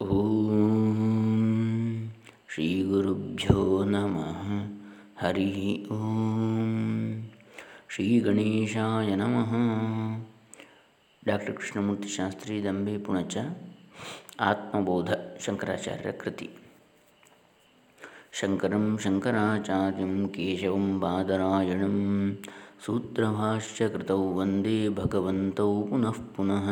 ಓಂ ಶ್ರೀ ಗುರುಭ್ಯೋ ನಮಃ ಹರಿ ಓಂ ಶ್ರೀ ಗಣೇಶಾಯ ನಮಃ ಡಾಕ್ಟರ್ ಕೃಷ್ಣಮೂರ್ತಿ ಶಾಸ್ತ್ರಿ ದಂಬೆ ಪುಣಚ ಆತ್ಮಬೋಧ ಶಂಕರಾಚಾರ್ಯ ಕೃತಿ ಶಂಕರಂ ಶಂಕರಾಚಾರ್ಯಂ ಕೇಶವಂ ಬಾದರಾಯಣಂ ಸೂತ್ರಭಾಷ್ಯಕೃತೌ ವಂದೇ ಭಗವಂತೌ ಪುನಃ ಪುನಃ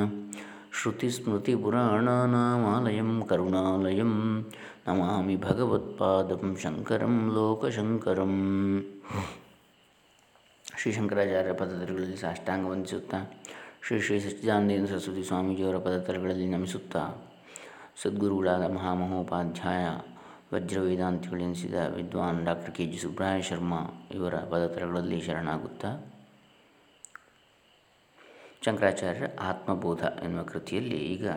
श्रुतिस्मृतिपुराणानामालयं करुणालयं नमामि भगवत्पादं शङ्करं ಲೋಕಶಂಕರಂ ಶ್ರೀ ಶಂಕರಾಚಾರ್ಯ ಪದತಲಗಳಲ್ಲಿ ಸಾಷ್ಟಾಂಗ ವಂದಿಸುತ್ತಾ ಶ್ರೀ ಶ್ರೀ ಸಚ್ಚಿದಾನಂದೇಂದ್ರ ಸರಸ್ವತಿ ಸ್ವಾಮೀಜಿಯವರ ಪದತಲಗಳಲ್ಲಿ ನಮಿಸುತ್ತಾ ಸದ್ಗುರುಗಳಾದ ಮಹಾಮಹೋಪಾಧ್ಯಾಯ ವಜ್ರ ವೇದಾಂತಿಗಳೆನಿಸಿದ ವಿದ್ವಾನ್ doctor K G Subraya Sharma ಇವರ ಪದತಲಗಳಲ್ಲಿ ಶರಣಾಗುತ್ತಾ ಶಂಕರಾಚಾರ್ಯರ ಆತ್ಮಬೋಧ ಎನ್ನುವ ಕೃತಿಯಲ್ಲಿ ಈಗ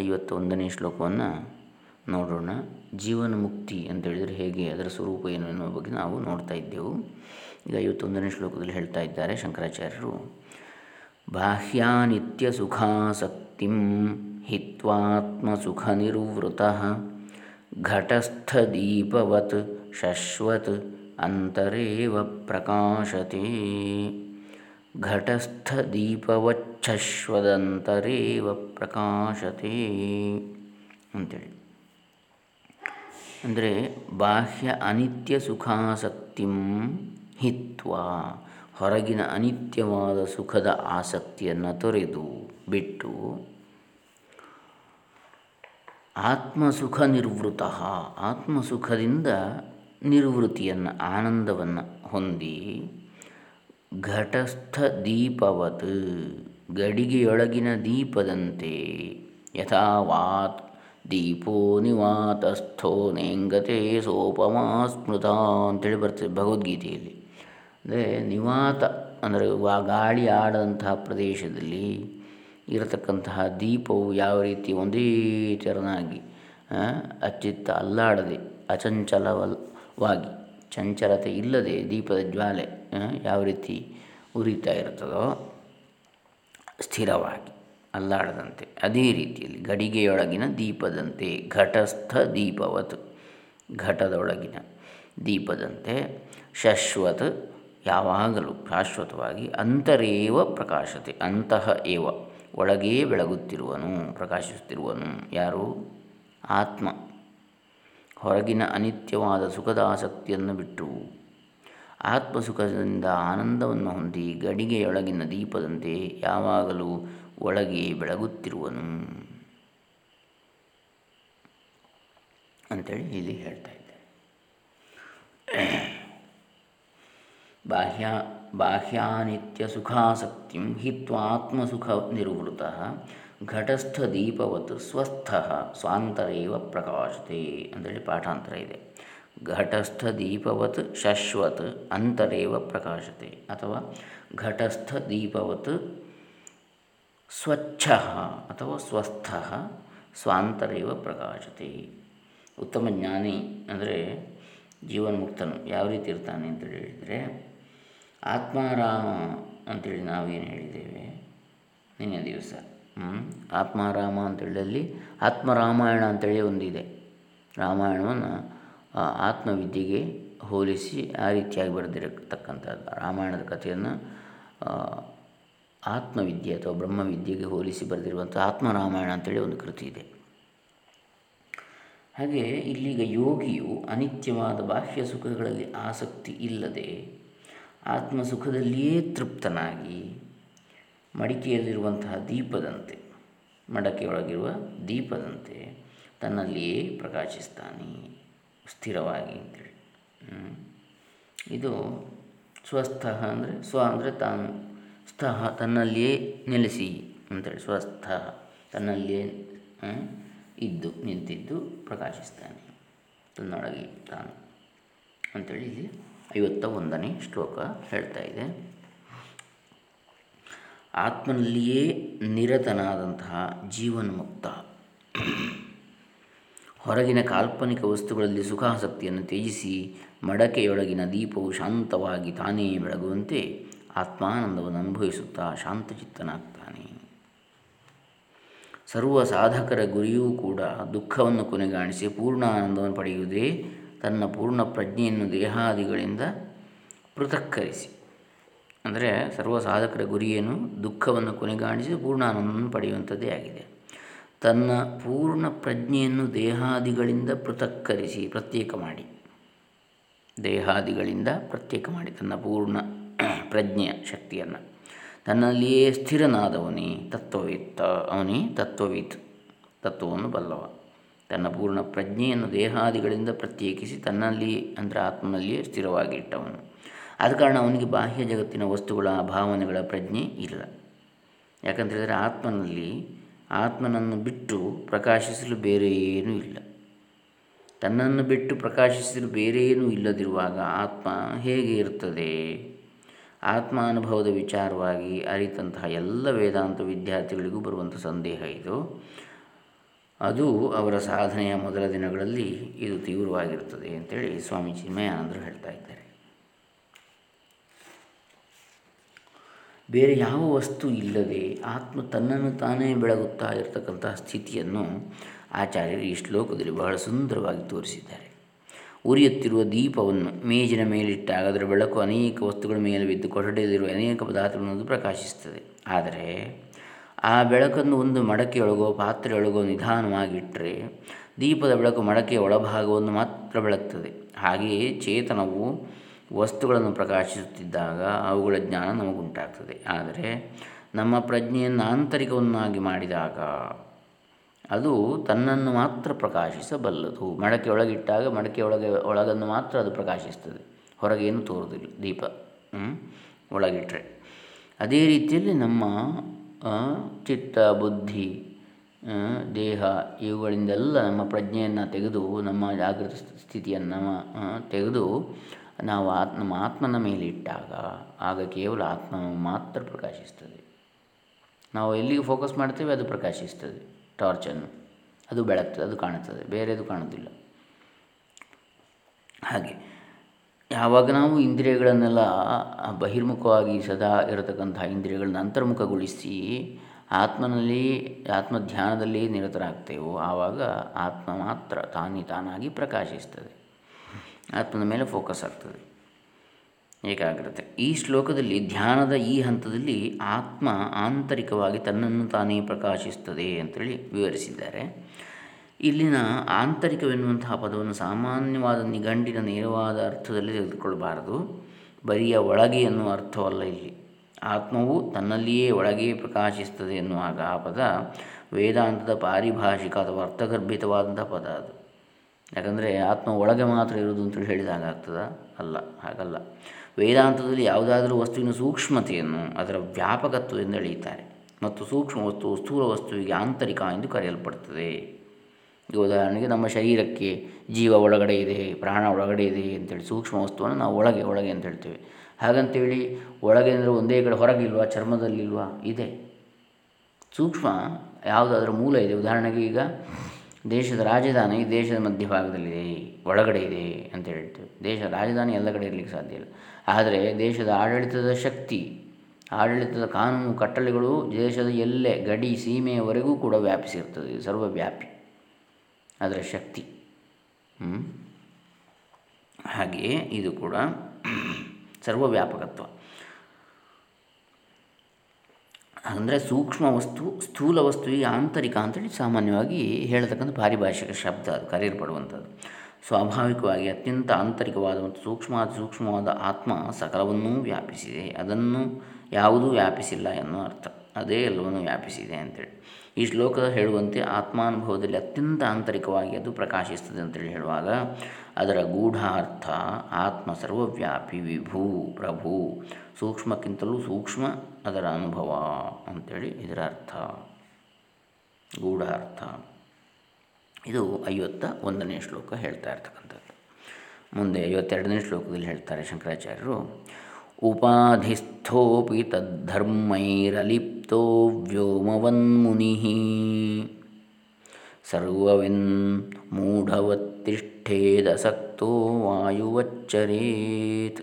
ಐವತ್ತೊಂದನೇ ಶ್ಲೋಕವನ್ನು ನೋಡೋಣ. ಜೀವನ ಮುಕ್ತಿ ಅಂತ ಹೇಳಿದರೆ ಹೇಗೆ, ಅದರ ಸ್ವರೂಪ ಏನು ಎನ್ನುವ ಬಗ್ಗೆ ನಾವು ನೋಡ್ತಾ ಇದ್ದೆವು. ಈಗ ಐವತ್ತೊಂದನೇ ಶ್ಲೋಕದಲ್ಲಿ ಹೇಳ್ತಾ ಇದ್ದಾರೆ ಶಂಕರಾಚಾರ್ಯರು. ಬಾಹ್ಯಾನಿತ್ಯ ಸುಖಾಸಕ್ತಿಂ ಹಿತ್ವಾತ್ಮ ಸುಖ ಘಟಸ್ಥ ದೀಪವತ್ ಶಶ್ವತ್ ಅಂತರೇವ ಪ್ರಕಾಶತೆ. ಘಟಸ್ಥದೀಪವಚ್ಛಶ್ವದಂತರೇವ ಪ್ರಕಾಶತೆ ಅಂತೇಳಿ. ಅಂದರೆ ಬಾಹ್ಯ ಅನಿತ್ಯ ಸುಖಾಸಕ್ತಿಂ ಹಿತ್ವ ಹೊರಗಿನ ಅನಿತ್ಯವಾದ ಸುಖದ ಆಸಕ್ತಿಯನ್ನು ತೊರೆದು ಬಿಟ್ಟು ಆತ್ಮಸುಖ ನಿರ್ವೃತ, ಆತ್ಮಸುಖದಿಂದ ನಿರ್ವೃತ್ತಿಯನ್ನು ಆನಂದವನ್ನು ಹೊಂದಿ ಘಟಸ್ಥ ದೀಪವತ್ ಗಡಿಗೆಯೊಳಗಿನ ದೀಪದಂತೆ ಯಥಾವಾತ್ ದೀಪೋ ನಿವಾತಸ್ಥೋ ನೇಂಗತೆ ಸೋಪಮಾ ಸ್ಮೃತ ಅಂತೇಳಿ ಬರ್ತದೆ ಭಗವದ್ಗೀತೆಯಲ್ಲಿ. ಅಂದರೆ ನಿವಾತ ಅಂದರೆ ವಾ ಗಾಳಿ ಆಡದಂತಹ ಪ್ರದೇಶದಲ್ಲಿ ಇರತಕ್ಕಂತಹ ದೀಪವು ಯಾವ ರೀತಿ ಒಂದೇ ತೆರನಾಗಿ ಅಚ್ಚಿತ್ತ ಅಲ್ಲಾಡದೆ ಅಚಂಚಲವಲ್ವಾಗಿ ಚಂಚಲತೆ ಇಲ್ಲದೆ ದೀಪದ ಜ್ವಾಲೆ ಯಾವ ರೀತಿ ಉರಿತಾ ಇರ್ತದೋ ಸ್ಥಿರವಾಗಿ ಅಲ್ಲಾಡದಂತೆ. ಅದೇ ರೀತಿಯಲ್ಲಿ ಗಡಿಗೆಯೊಳಗಿನ ದೀಪದಂತೆ, ಘಟಸ್ಥ ದೀಪವತ್, ಘಟದೊಳಗಿನ ದೀಪದಂತೆ ಶಶ್ವತ್, ಯಾವಾಗಲೂ ಶಾಶ್ವತವಾಗಿ ಅಂತರೇವ ಪ್ರಕಾಶತೆ ಅಂತಹ ಏವ ಒಳಗೇ ಬೆಳಗುತ್ತಿರುವನು, ಪ್ರಕಾಶಿಸುತ್ತಿರುವನು. ಯಾರು? ಆತ್ಮ. ಹೊರಗಿನ ಅನಿತ್ಯವಾದ ಸುಖದ ಆಸಕ್ತಿಯನ್ನು ಬಿಟ್ಟು ಆತ್ಮಸುಖದಿಂದ ಆನಂದವನ್ನು ಹೊಂದಿ ಗಡಿಗೆಯೊಳಗಿನ ದೀಪದಂತೆ ಯಾವಾಗಲೂ ಒಳಗೆ ಬೆಳಗುತ್ತಿರುವನು. ಅಂತೇಳಿ ಇಲ್ಲಿ ಹೇಳ್ತಾ ಇದ್ದಾರೆ. ಬಾಹ್ಯ, ಬಾಹ್ಯಾನಿತ್ಯ ಸುಖಾಸಕ್ತಿ ಹಿತ್ವ ಆತ್ಮಸುಖ ಘಟಸ್ಥ ದೀಪವತ್ ಸ್ವಸ್ಥ ಸ್ವಾಂತರೇವ ಪ್ರಕಾಶತೆ ಅಂತೇಳಿ ಪಾಠಾಂತರ ಇದೆ. ಘಟಸ್ಥ ದೀಪವತ್ ಶಶ್ವತ್ ಅಂತರೇವ ಪ್ರಕಾಶತೆ ಅಥವಾ ಘಟಸ್ಥ ದೀಪವತ್ ಸ್ವಚ್ಛ ಅಥವಾ ಸ್ವಸ್ಥ ಸ್ವಾಂತರೇವ ಪ್ರಕಾಶತೆ. ಉತ್ತಮ ಜ್ಞಾನಿ ಅಂದರೆ ಜೀವನ್ಮುಕ್ತನು. ಯಾವ ರೀತಿ ಇರ್ತಾನೆ ಅಂತ ಹೇಳಿದರೆ, ಆತ್ಮಾರಾಮ ಅಂತೇಳಿ ನಾವೇನು ಹೇಳಿದ್ದೇವೆ? ನಿನ್ನೆ ದಿವಸ. ಆತ್ಮಾರಾಮ ಅಂತೇಳಿ ಆತ್ಮರಾಮಾಯಣ ಅಂತೇಳಿ ಒಂದಿದೆ. ರಾಮಾಯಣವನ್ನು ಆತ್ಮವಿದ್ಯೆಗೆ ಹೋಲಿಸಿ ಆ ರೀತಿಯಾಗಿ ಬರೆದಿರತಕ್ಕಂಥದ್ದು. ರಾಮಾಯಣದ ಕಥೆಯನ್ನು ಆತ್ಮವಿದ್ಯೆ ಅಥವಾ ಬ್ರಹ್ಮವಿದ್ಯೆಗೆ ಹೋಲಿಸಿ ಬರೆದಿರುವಂಥ ಆತ್ಮರಾಮಾಯಣ ಅಂತೇಳಿ ಒಂದು ಕೃತಿ ಇದೆ. ಹಾಗೆ ಇಲ್ಲಿಗ ಯೋಗಿಯು ಅನಿತ್ಯವಾದ ಬಾಹ್ಯ ಸುಖಗಳಲ್ಲಿ ಆಸಕ್ತಿ ಇಲ್ಲದೆ ಆತ್ಮಸುಖದಲ್ಲಿಯೇ ತೃಪ್ತನಾಗಿ ಮಡಿಕೆಯಲ್ಲಿರುವಂತಹ ದೀಪದಂತೆ, ಮಡಕೆಯೊಳಗಿರುವ ದೀಪದಂತೆ ತನ್ನಲ್ಲಿಯೇ ಪ್ರಕಾಶಿಸ್ತಾನೆ. ಸ್ಥಿರವಾಗಿ ಅಂತೇಳಿ. ಇದು ಸ್ವಸ್ಥ ಅಂದರೆ ಸ್ವ ಅಂದರೆ ತಾನು ಸ್ಥಃ, ತನ್ನಲ್ಲಿಯೇ ನೆಲೆಸಿ ಅಂತೇಳಿ. ಸ್ವಸ್ಥ, ತನ್ನಲ್ಲಿಯೇ ಇದ್ದು, ನಿಂತಿದ್ದು ಪ್ರಕಾಶಿಸ್ತಾನೆ. ತನ್ನೊಳಗೆ ತಾನು ಅಂಥೇಳಿ ಇಲ್ಲಿ ಐವತ್ತ ಒಂದನೇ ಶ್ಲೋಕ ಹೇಳ್ತಾ ಇದೆ. ಆತ್ಮನಲ್ಲಿಯೇ ನಿರತನಾದಂತಹ ಜೀವನ್ಮುಕ್ತ. ಹೊರಗಿನ ಕಾಲ್ಪನಿಕ ವಸ್ತುಗಳಲ್ಲಿ ಸುಖಾಸಕ್ತಿಯನ್ನು ತ್ಯಜಿಸಿ ಮಡಕೆಯೊಳಗಿನ ದೀಪವು ಶಾಂತವಾಗಿ ತಾನೇ ಬೆಳಗುವಂತೆ ಆತ್ಮಾನಂದವನ್ನು ಅನುಭವಿಸುತ್ತಾ ಶಾಂತಚಿತ್ತನಾಗ್ತಾನೆ. ಸರ್ವ ಸಾಧಕರ ಗುರಿಯೂ ಕೂಡ ದುಃಖವನ್ನು ಕೊನೆಗಾಣಿಸಿ ಪೂರ್ಣ ಆನಂದವನ್ನು ಪಡೆಯುವುದೇ ತನ್ನ ಪೂರ್ಣ ಪ್ರಜ್ಞೆಯನ್ನು ದೇಹಾದಿಗಳಿಂದ ಪೃಥಕ್ಕರಿಸಿ. ಅಂದರೆ ಸರ್ವ ಸಾಧಕರ ಗುರಿಯೇನು ದುಃಖವನ್ನು ಕೊನೆಗಾಣಿಸಿ ಪೂರ್ಣ ಆನಂದವನ್ನು ಪಡೆಯುವಂಥದ್ದೇ ಆಗಿದೆ. ತನ್ನ ಪೂರ್ಣ ಪ್ರಜ್ಞೆಯನ್ನು ದೇಹಾದಿಗಳಿಂದ ಪೃಥಕ್ಕರಿಸಿ ಪ್ರತ್ಯೇಕ ಮಾಡಿ. ದೇಹಾದಿಗಳಿಂದ ಪ್ರತ್ಯೇಕ ಮಾಡಿ ತನ್ನ ಪೂರ್ಣ ಪ್ರಜ್ಞೆಯ ಶಕ್ತಿಯನ್ನು. ತನ್ನಲ್ಲಿಯೇ ಸ್ಥಿರನಾದವನೇ ತತ್ವವಿತ್ತ, ಅವನೇ ತತ್ವವಿತ್, ತತ್ವವನ್ನು ಬಲ್ಲವ. ತನ್ನ ಪೂರ್ಣ ಪ್ರಜ್ಞೆಯನ್ನು ದೇಹಾದಿಗಳಿಂದ ಪ್ರತ್ಯೇಕಿಸಿ ತನ್ನಲ್ಲಿಯೇ, ಅಂದರೆ ಆತ್ಮನಲ್ಲಿಯೇ ಸ್ಥಿರವಾಗಿಟ್ಟವನು. ಆದ ಕಾರಣ ಅವನಿಗೆ ಬಾಹ್ಯ ಜಗತ್ತಿನ ವಸ್ತುಗಳ ಭಾವನೆಗಳ ಪ್ರಜ್ಞೆ ಇಲ್ಲ. ಯಾಕಂತೇಳಿದರೆ ಆತ್ಮನಲ್ಲಿ ಆತ್ಮನನ್ನು ಬಿಟ್ಟು ಪ್ರಕಾಶಿಸಲು ಬೇರೆ ಏನೂ ಇಲ್ಲ. ತನ್ನನ್ನು ಬಿಟ್ಟು ಪ್ರಕಾಶಿಸಲು ಬೇರೆ ಏನೂ ಇಲ್ಲದಿರುವಾಗ ಆತ್ಮ ಹೇಗೆ ಇರ್ತದೆ ಆತ್ಮ ಅನುಭವದ ವಿಚಾರವಾಗಿ ಅರಿತಂತಹ ಎಲ್ಲ ವೇದಾಂತ ವಿದ್ಯಾರ್ಥಿಗಳಿಗೂ ಬರುವಂಥ ಸಂದೇಹ ಇದು. ಅದು ಅವರ ಸಾಧನೆಯ ಮೊದಲ ದಿನಗಳಲ್ಲಿ ಇದು ತೀವ್ರವಾಗಿರುತ್ತದೆ ಅಂತೇಳಿ ಸ್ವಾಮಿ ಚಿನ್ಮಯಾನಂದರು ಹೇಳ್ತಾ ಇದ್ದಾರೆ. ಬೇರೆ ಯಾವ ವಸ್ತು ಇಲ್ಲದೆ ಆತ್ಮ ತನ್ನನ್ನು ತಾನೇ ಬೆಳಗುತ್ತಾ ಇರತಕ್ಕಂತಹ ಸ್ಥಿತಿಯನ್ನು ಆಚಾರ್ಯರು ಈ ಶ್ಲೋಕದಲ್ಲಿ ಬಹಳ ಸುಂದರವಾಗಿ ತೋರಿಸಿದ್ದಾರೆ. ಉರಿಯುತ್ತಿರುವ ದೀಪವನ್ನು ಮೇಜಿನ ಮೇಲಿಟ್ಟಾಗ ಅದರ ಬೆಳಕು ಅನೇಕ ವಸ್ತುಗಳ ಮೇಲೆ ಬಿದ್ದು ಕೊಠಡಿಯಲ್ಲಿರುವ ಅನೇಕ ಪದಾರ್ಥಗಳನ್ನು ಪ್ರಕಾಶಿಸುತ್ತದೆ. ಆದರೆ ಆ ಬೆಳಕನ್ನು ಒಂದು ಮಡಕೆಯೊಳಗೋ ಪಾತ್ರೆಯೊಳಗೋ ನಿಧಾನವಾಗಿಟ್ಟರೆ ದೀಪದ ಬೆಳಕು ಮಡಕೆಯ ಒಳಭಾಗವನ್ನು ಮಾತ್ರ ಬೆಳಗ್ತದೆ. ಹಾಗೆಯೇ ಚೇತನವು ವಸ್ತುಗಳನ್ನು ಪ್ರಕಾಶಿಸುತ್ತಿದ್ದಾಗ ಅವುಗಳ ಜ್ಞಾನ ನಮಗುಂಟಾಗ್ತದೆ. ಆದರೆ ನಮ್ಮ ಪ್ರಜ್ಞೆಯನ್ನು ಆಂತರಿಕವನ್ನಾಗಿ ಮಾಡಿದಾಗ ಅದು ತನ್ನನ್ನು ಮಾತ್ರ ಪ್ರಕಾಶಿಸಬಲ್ಲದು. ಮಡಕೆ ಒಳಗಿಟ್ಟಾಗ ಮಡಕೆ ಒಳಗೆ ಒಳಗನ್ನು ಮಾತ್ರ ಅದು ಪ್ರಕಾಶಿಸ್ತದೆ. ಹೊರಗೇನು ತೋರುವುದಿಲ್ಲ. ದೀಪ ಒಳಗಿಟ್ಟರೆ ಅದೇ ರೀತಿಯಲ್ಲಿ ನಮ್ಮ ಚಿತ್ತ, ಬುದ್ಧಿ ದೇಹ ಇವುಗಳಿಂದೆಲ್ಲ ನಮ್ಮ ಪ್ರಜ್ಞೆಯನ್ನು ತೆಗೆದು, ನಮ್ಮ ಜಾಗೃತ ಸ್ಥಿತಿಯನ್ನು ತೆಗೆದು ನಾವು ಆತ್ಮ, ನಮ್ಮ ಆತ್ಮನ ಮೇಲೆ ಇಟ್ಟಾಗ ಆಗ ಕೇವಲ ಆತ್ಮ ಮಾತ್ರ ಪ್ರಕಾಶಿಸ್ತದೆ. ನಾವು ಎಲ್ಲಿಗೆ ಫೋಕಸ್ ಮಾಡ್ತೇವೆ ಅದು ಪ್ರಕಾಶಿಸ್ತದೆ ಟಾರ್ಚನ್ನು ಅದು ಬೆಳಗ್ತದೆ, ಅದು ಕಾಣುತ್ತದೆ, ಬೇರೆದು ಕಾಣೋದಿಲ್ಲ ಹಾಗೆ, ಯಾವಾಗ ನಾವು ಇಂದ್ರಿಯಗಳನ್ನೆಲ್ಲ ಬಹಿರ್ಮುಖವಾಗಿ ಸದಾ ಇರತಕ್ಕಂತಹ ಇಂದ್ರಿಯಗಳನ್ನು ಅಂತರ್ಮುಖಗೊಳಿಸಿ ಆತ್ಮನಲ್ಲಿ, ಆತ್ಮಧ್ಯಾನದಲ್ಲಿ ನಿರತರಾಗ್ತೇವೋ, ಆವಾಗ ಆತ್ಮ ಮಾತ್ರ ತಾನೇ ತಾನಾಗಿ ಪ್ರಕಾಶಿಸ್ತದೆ. ಆತ್ಮನ ಮೇಲೆ ಫೋಕಸ್ ಆಗ್ತದೆ. ಏಕಾಗ್ರತೆ. ಈ ಶ್ಲೋಕದಲ್ಲಿ, ಧ್ಯಾನದ ಈ ಹಂತದಲ್ಲಿ ಆತ್ಮ ಆಂತರಿಕವಾಗಿ ತನ್ನನ್ನು ತಾನೇ ಪ್ರಕಾಶಿಸ್ತದೆ ಅಂತೇಳಿ ವಿವರಿಸಿದ್ದಾರೆ. ಇಲ್ಲಿನ ಆಂತರಿಕವೆನ್ನುವಂತಹ ಪದವನ್ನು ಸಾಮಾನ್ಯವಾದ ನಿಘಂಡಿನ ನೇರವಾದ ಅರ್ಥದಲ್ಲಿ ತೆಗೆದುಕೊಳ್ಳಬಾರದು. ಬರಿಯ ಒಳಗೆ ಎನ್ನುವ ಅರ್ಥವಲ್ಲ ಇಲ್ಲಿ. ಆತ್ಮವು ತನ್ನಲ್ಲಿಯೇ ಒಳಗೆ ಪ್ರಕಾಶಿಸ್ತದೆ ಎನ್ನುವಾಗ ಆ ಪದ ವೇದಾಂತದ ಪಾರಿಭಾಷಿಕ ಅಥವಾ ಅರ್ಥಗರ್ಭಿತವಾದಂಥ ಪದ ಅದು. ಯಾಕಂದರೆ ಆತ್ಮ ಒಳಗೆ ಮಾತ್ರ ಇರುವುದು ಅಂತೇಳಿ ಹೇಳಿದಾಗ ಆಗ್ತದಾ? ಅಲ್ಲ, ಹಾಗಲ್ಲ. ವೇದಾಂತದಲ್ಲಿ ಯಾವುದಾದರೂ ವಸ್ತುವಿನ ಸೂಕ್ಷ್ಮತೆಯನ್ನು ಅದರ ವ್ಯಾಪಕತ್ವದಿಂದ ಎಳೆಯುತ್ತಾರೆ. ಮತ್ತು ಸೂಕ್ಷ್ಮ ವಸ್ತು ಸ್ಥೂಲ ವಸ್ತುವಿಗೆ ಆಂತರಿಕ ಎಂದು ಕರೆಯಲ್ಪಡ್ತದೆ ಈಗ ಉದಾಹರಣೆಗೆ ನಮ್ಮ ಶರೀರಕ್ಕೆ ಜೀವ ಒಳಗಡೆ ಇದೆ, ಪ್ರಾಣ ಒಳಗಡೆ ಇದೆ ಅಂತೇಳಿ ಸೂಕ್ಷ್ಮ ವಸ್ತುವನ್ನು ನಾವು ಒಳಗೆ ಒಳಗೆ ಅಂತ ಹೇಳ್ತೇವೆ. ಹಾಗಂತೇಳಿ ಒಳಗೆ ಅಂದರೆ ಒಂದೇ ಕಡೆ ಹೊರಗಿಲ್ವಾ, ಚರ್ಮದಲ್ಲಿಲ್ವಾ? ಇದೆ. ಸೂಕ್ಷ್ಮ ಯಾವುದಾದ್ರೂ ಮೂಲ ಇದೆ. ಉದಾಹರಣೆಗೆ ಈಗ ದೇಶದ ರಾಜಧಾನಿ ದೇಶದ ಮಧ್ಯಭಾಗದಲ್ಲಿದೆ ಒಳಗಡೆ ಇದೆ ಅಂತ ಹೇಳ್ತೇವೆ. ದೇಶದ ರಾಜಧಾನಿ ಎಲ್ಲ ಕಡೆ ಇರಲಿಕ್ಕೆ ಸಾಧ್ಯ ಇಲ್ಲ. ಆದರೆ ದೇಶದ ಆಡಳಿತದ ಶಕ್ತಿ, ಆಡಳಿತದ ಕಾನೂನು ಕಟ್ಟಳೆಗಳು ದೇಶದ ಎಲ್ಲೆ ಗಡಿ ಸೀಮೆಯವರೆಗೂ ಕೂಡ ವ್ಯಾಪಿಸಿರ್ತದೆ. ಸರ್ವವ್ಯಾಪಿ. ಅದರ ಶಕ್ತಿ. ಹಾಗೆಯೇ ಇದು ಕೂಡ ಸರ್ವವ್ಯಾಪಕತ್ವ. ಅಂದರೆ ಸೂಕ್ಷ್ಮ ವಸ್ತು, ಸ್ಥೂಲ ವಸ್ತುವಿಗೆ ಆಂತರಿಕ ಅಂತೇಳಿ ಸಾಮಾನ್ಯವಾಗಿ ಹೇಳತಕ್ಕಂಥ ಪಾರಿಭಾಷಿಕ ಶಬ್ದ ಅದು ಕರೆಯಲ್ಪಡುವಂಥದ್ದು. ಸ್ವಾಭಾವಿಕವಾಗಿ ಅತ್ಯಂತ ಆಂತರಿಕವಾದ ಮತ್ತು ಸೂಕ್ಷ್ಮ, ಸೂಕ್ಷ್ಮವಾದ ಆತ್ಮ ಸಕಲವನ್ನೂ ವ್ಯಾಪಿಸಿದೆ. ಅದನ್ನು ಯಾವುದೂ ವ್ಯಾಪಿಸಿಲ್ಲ ಎನ್ನುವ ಅರ್ಥ. ಅದೇ ಎಲ್ಲವನ್ನು ವ್ಯಾಪಿಸಿದೆ ಅಂತೇಳಿ. ಈ ಶ್ಲೋಕ ಹೇಳುವಂತೆ ಆತ್ಮಾನುಭವದಲ್ಲಿ ಅತ್ಯಂತ ಆಂತರಿಕವಾಗಿ ಅದು ಪ್ರಕಾಶಿಸ್ತದೆ ಅಂತೇಳಿ ಹೇಳುವಾಗ, ಅದರ ಗೂಢಾರ್ಥ ಆತ್ಮ ಸರ್ವವ್ಯಾಪಿ, ವಿಭೂ, ಪ್ರಭು, ಸೂಕ್ಷ್ಮಕ್ಕಿಂತಲೂ ಸೂಕ್ಷ್ಮ ಅದರ ಅನುಭವ ಅಂಥೇಳಿ ಇದರ ಅರ್ಥ. ಗೂಢಾರ್ಥ. ಇದು ಐವತ್ತ ಒಂದನೇ ಶ್ಲೋಕ ಹೇಳ್ತಾ ಇರ್ತಕ್ಕಂಥದ್ದು. ಮುಂದೆ ಐವತ್ತೆರಡನೇ ಶ್ಲೋಕದಲ್ಲಿ ಹೇಳ್ತಾರೆ ಶಂಕರಾಚಾರ್ಯರು ಉಪಾಧಿಸ್ಥೋಪಿ ತದ್ಧರ್ಮೈರಲಿಪ್ತೋ ವ್ಯೋಮವನ್ಮುನಿ. ಸರ್ವವೆನ್ ಮೂಢವತ್ತಿಷ್ಠೇದಸಕ್ತೋ ವಾಯುವಚ್ಚರೇತ್.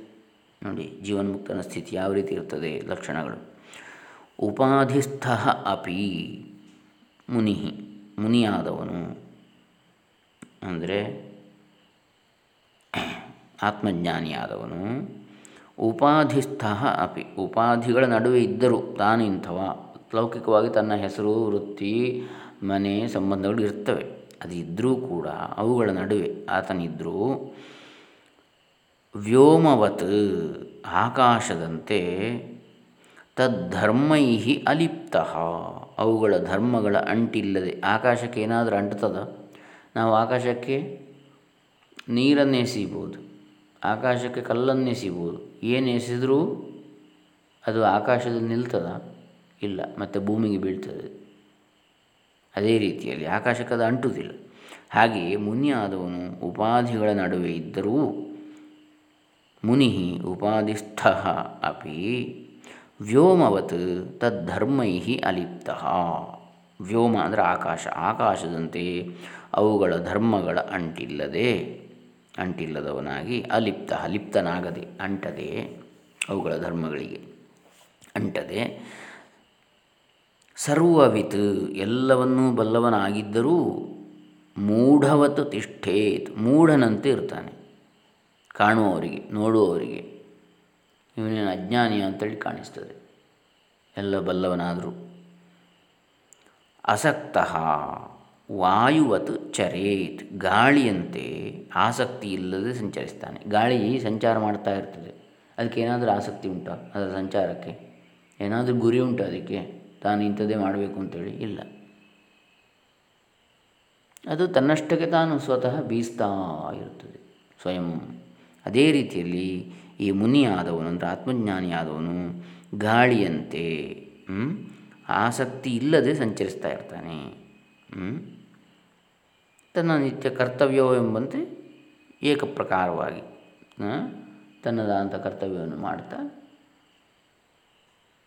ನೋಡಿ, ಜೀವನ್ಮುಕ್ತನ ಸ್ಥಿತಿ ಯಾವ ರೀತಿ ಇರ್ತದೆ? ಲಕ್ಷಣಗಳು. ಉಪಾಧಿಸ್ಥ ಅಪಿ ಮುನಿ, ಮುನಿಯಾದವನು ಅಂದರೆ ಆತ್ಮಜ್ಞಾನಿಯಾದವನು. ಉಪಾಧಿಸ್ಥ ಅಪಿ. ಉಪಾಧಿಗಳ ನಡುವೆ ಇದ್ದರೂ ತಾನಿಂಥವ. ಲೌಕಿಕವಾಗಿ ತನ್ನ ಹೆಸರು, ವೃತ್ತಿ, ಮನೆ ಸಂಬಂಧಗಳು ಇರ್ತವೆ. ಅದು ಇದ್ದರೂ ಕೂಡ ಅವುಗಳ ನಡುವೆ ಆತನಿದ್ದರೂ ವ್ಯೋಮವತ್ ಆಕಾಶದಂತೆ ತದ್ಧರ್ಮೈ ಅಲಿಪ್ತ. ಅವುಗಳ ಧರ್ಮಗಳ ಅಂಟಿಲ್ಲದೆ ಆಕಾಶಕ್ಕೆ ಏನಾದರೂ ಅಂಟ್ತದ ನಾವು ಆಕಾಶಕ್ಕೆ ನೀರನ್ನೇ ಎಸೀಬೋದು ಆಕಾಶಕ್ಕೆ ಕಲ್ಲನ್ನೇ ಎಸಿಬೋದು ಏನು ಎಸೆದರೂ ಅದು ಆಕಾಶದಲ್ಲಿ ನಿಲ್ತದ? ಇಲ್ಲ, ಮತ್ತು ಭೂಮಿಗೆ ಬೀಳ್ತದೆ. ಅದೇ ರೀತಿಯಲ್ಲಿ ಆಕಾಶಕ್ಕೆ ಅದು ಅಂಟುವುದಿಲ್ಲ ಹಾಗೆಯೇ ಮುನಿಯಾದವನು ಉಪಾಧಿಗಳ ನಡುವೆ ಇದ್ದರೂ ಮುನಿ ಉಪಾಧಿಷ್ಠ ಅಪಿ ವ್ಯೋಮವತ್ ತದ್ಧರ್ಮೈ ಅಲಿಪ್ತ. ವ್ಯೋಮ ಅಂದರೆ ಆಕಾಶ, ಆಕಾಶದಂತೆ ಅವುಗಳ ಧರ್ಮಗಳ ಅಂಟಿಲ್ಲದೆ ಅಂಟಿಲ್ಲದವನಾಗಿ ಅಲಿಪ್ತ ಲಿಪ್ತನಾಗದೆ ಅಂಟದೆ ಅವುಗಳ ಧರ್ಮಗಳಿಗೆ ಅಂಟದೆ ಸರ್ವವಿತ್ ಎಲ್ಲವನ್ನೂ ಬಲ್ಲವನಾಗಿದ್ದರೂ ಮೂಢವತ್ ತಿಷ್ಠೇತ್, ಮೂಢನಂತೆ ಇರ್ತಾನೆ. ಕಾಣುವವರಿಗೆ, ನೋಡುವವರಿಗೆ ಇವನೇನು ಅಜ್ಞಾನಿ ಅಂತೇಳಿ ಕಾಣಿಸ್ತದೆ. ಎಲ್ಲ ಬಲ್ಲವನಾದರೂ ಅಸಕ್ತ. ವಾಯುವತ್ ಚರೇತ್, ಗಾಳಿಯಂತೆ ಆಸಕ್ತಿ ಇಲ್ಲದೆ ಸಂಚರಿಸ್ತಾನೆ. ಗಾಳಿ ಸಂಚಾರ ಮಾಡ್ತಾ ಇರ್ತದೆ. ಅದಕ್ಕೆ ಏನಾದರೂ ಆಸಕ್ತಿ ಉಂಟಾ ಅದರ ಸಂಚಾರಕ್ಕೆ? ಏನಾದರೂ ಗುರಿ ಉಂಟು ಅದಕ್ಕೆ? ತಾನು ಇಂಥದ್ದೇ ಮಾಡಬೇಕು ಅಂತೇಳಿ ಇಲ್ಲ. ಅದು ತನ್ನಷ್ಟಕ್ಕೆ ತಾನು ಸ್ವತಃ ಬೀಸ್ತಾ ಇರುತ್ತದೆ. ಸ್ವಯಂ. ಅದೇ ರೀತಿಯಲ್ಲಿ ಈ ಮುನಿಯಾದವನು ಅಂದರೆ ಆತ್ಮಜ್ಞಾನಿಯಾದವನು ಗಾಳಿಯಂತೆ ಆಸಕ್ತಿ ಇಲ್ಲದೆ ಸಂಚರಿಸ್ತಾ ಇರ್ತಾನೆ. ತನ್ನ ನಿತ್ಯ ಕರ್ತವ್ಯವೆಂಬಂತೆ ಏಕಪ್ರಕಾರವಾಗಿ ತನ್ನದಾದಂಥ ಕರ್ತವ್ಯವನ್ನು ಮಾಡ್ತಾ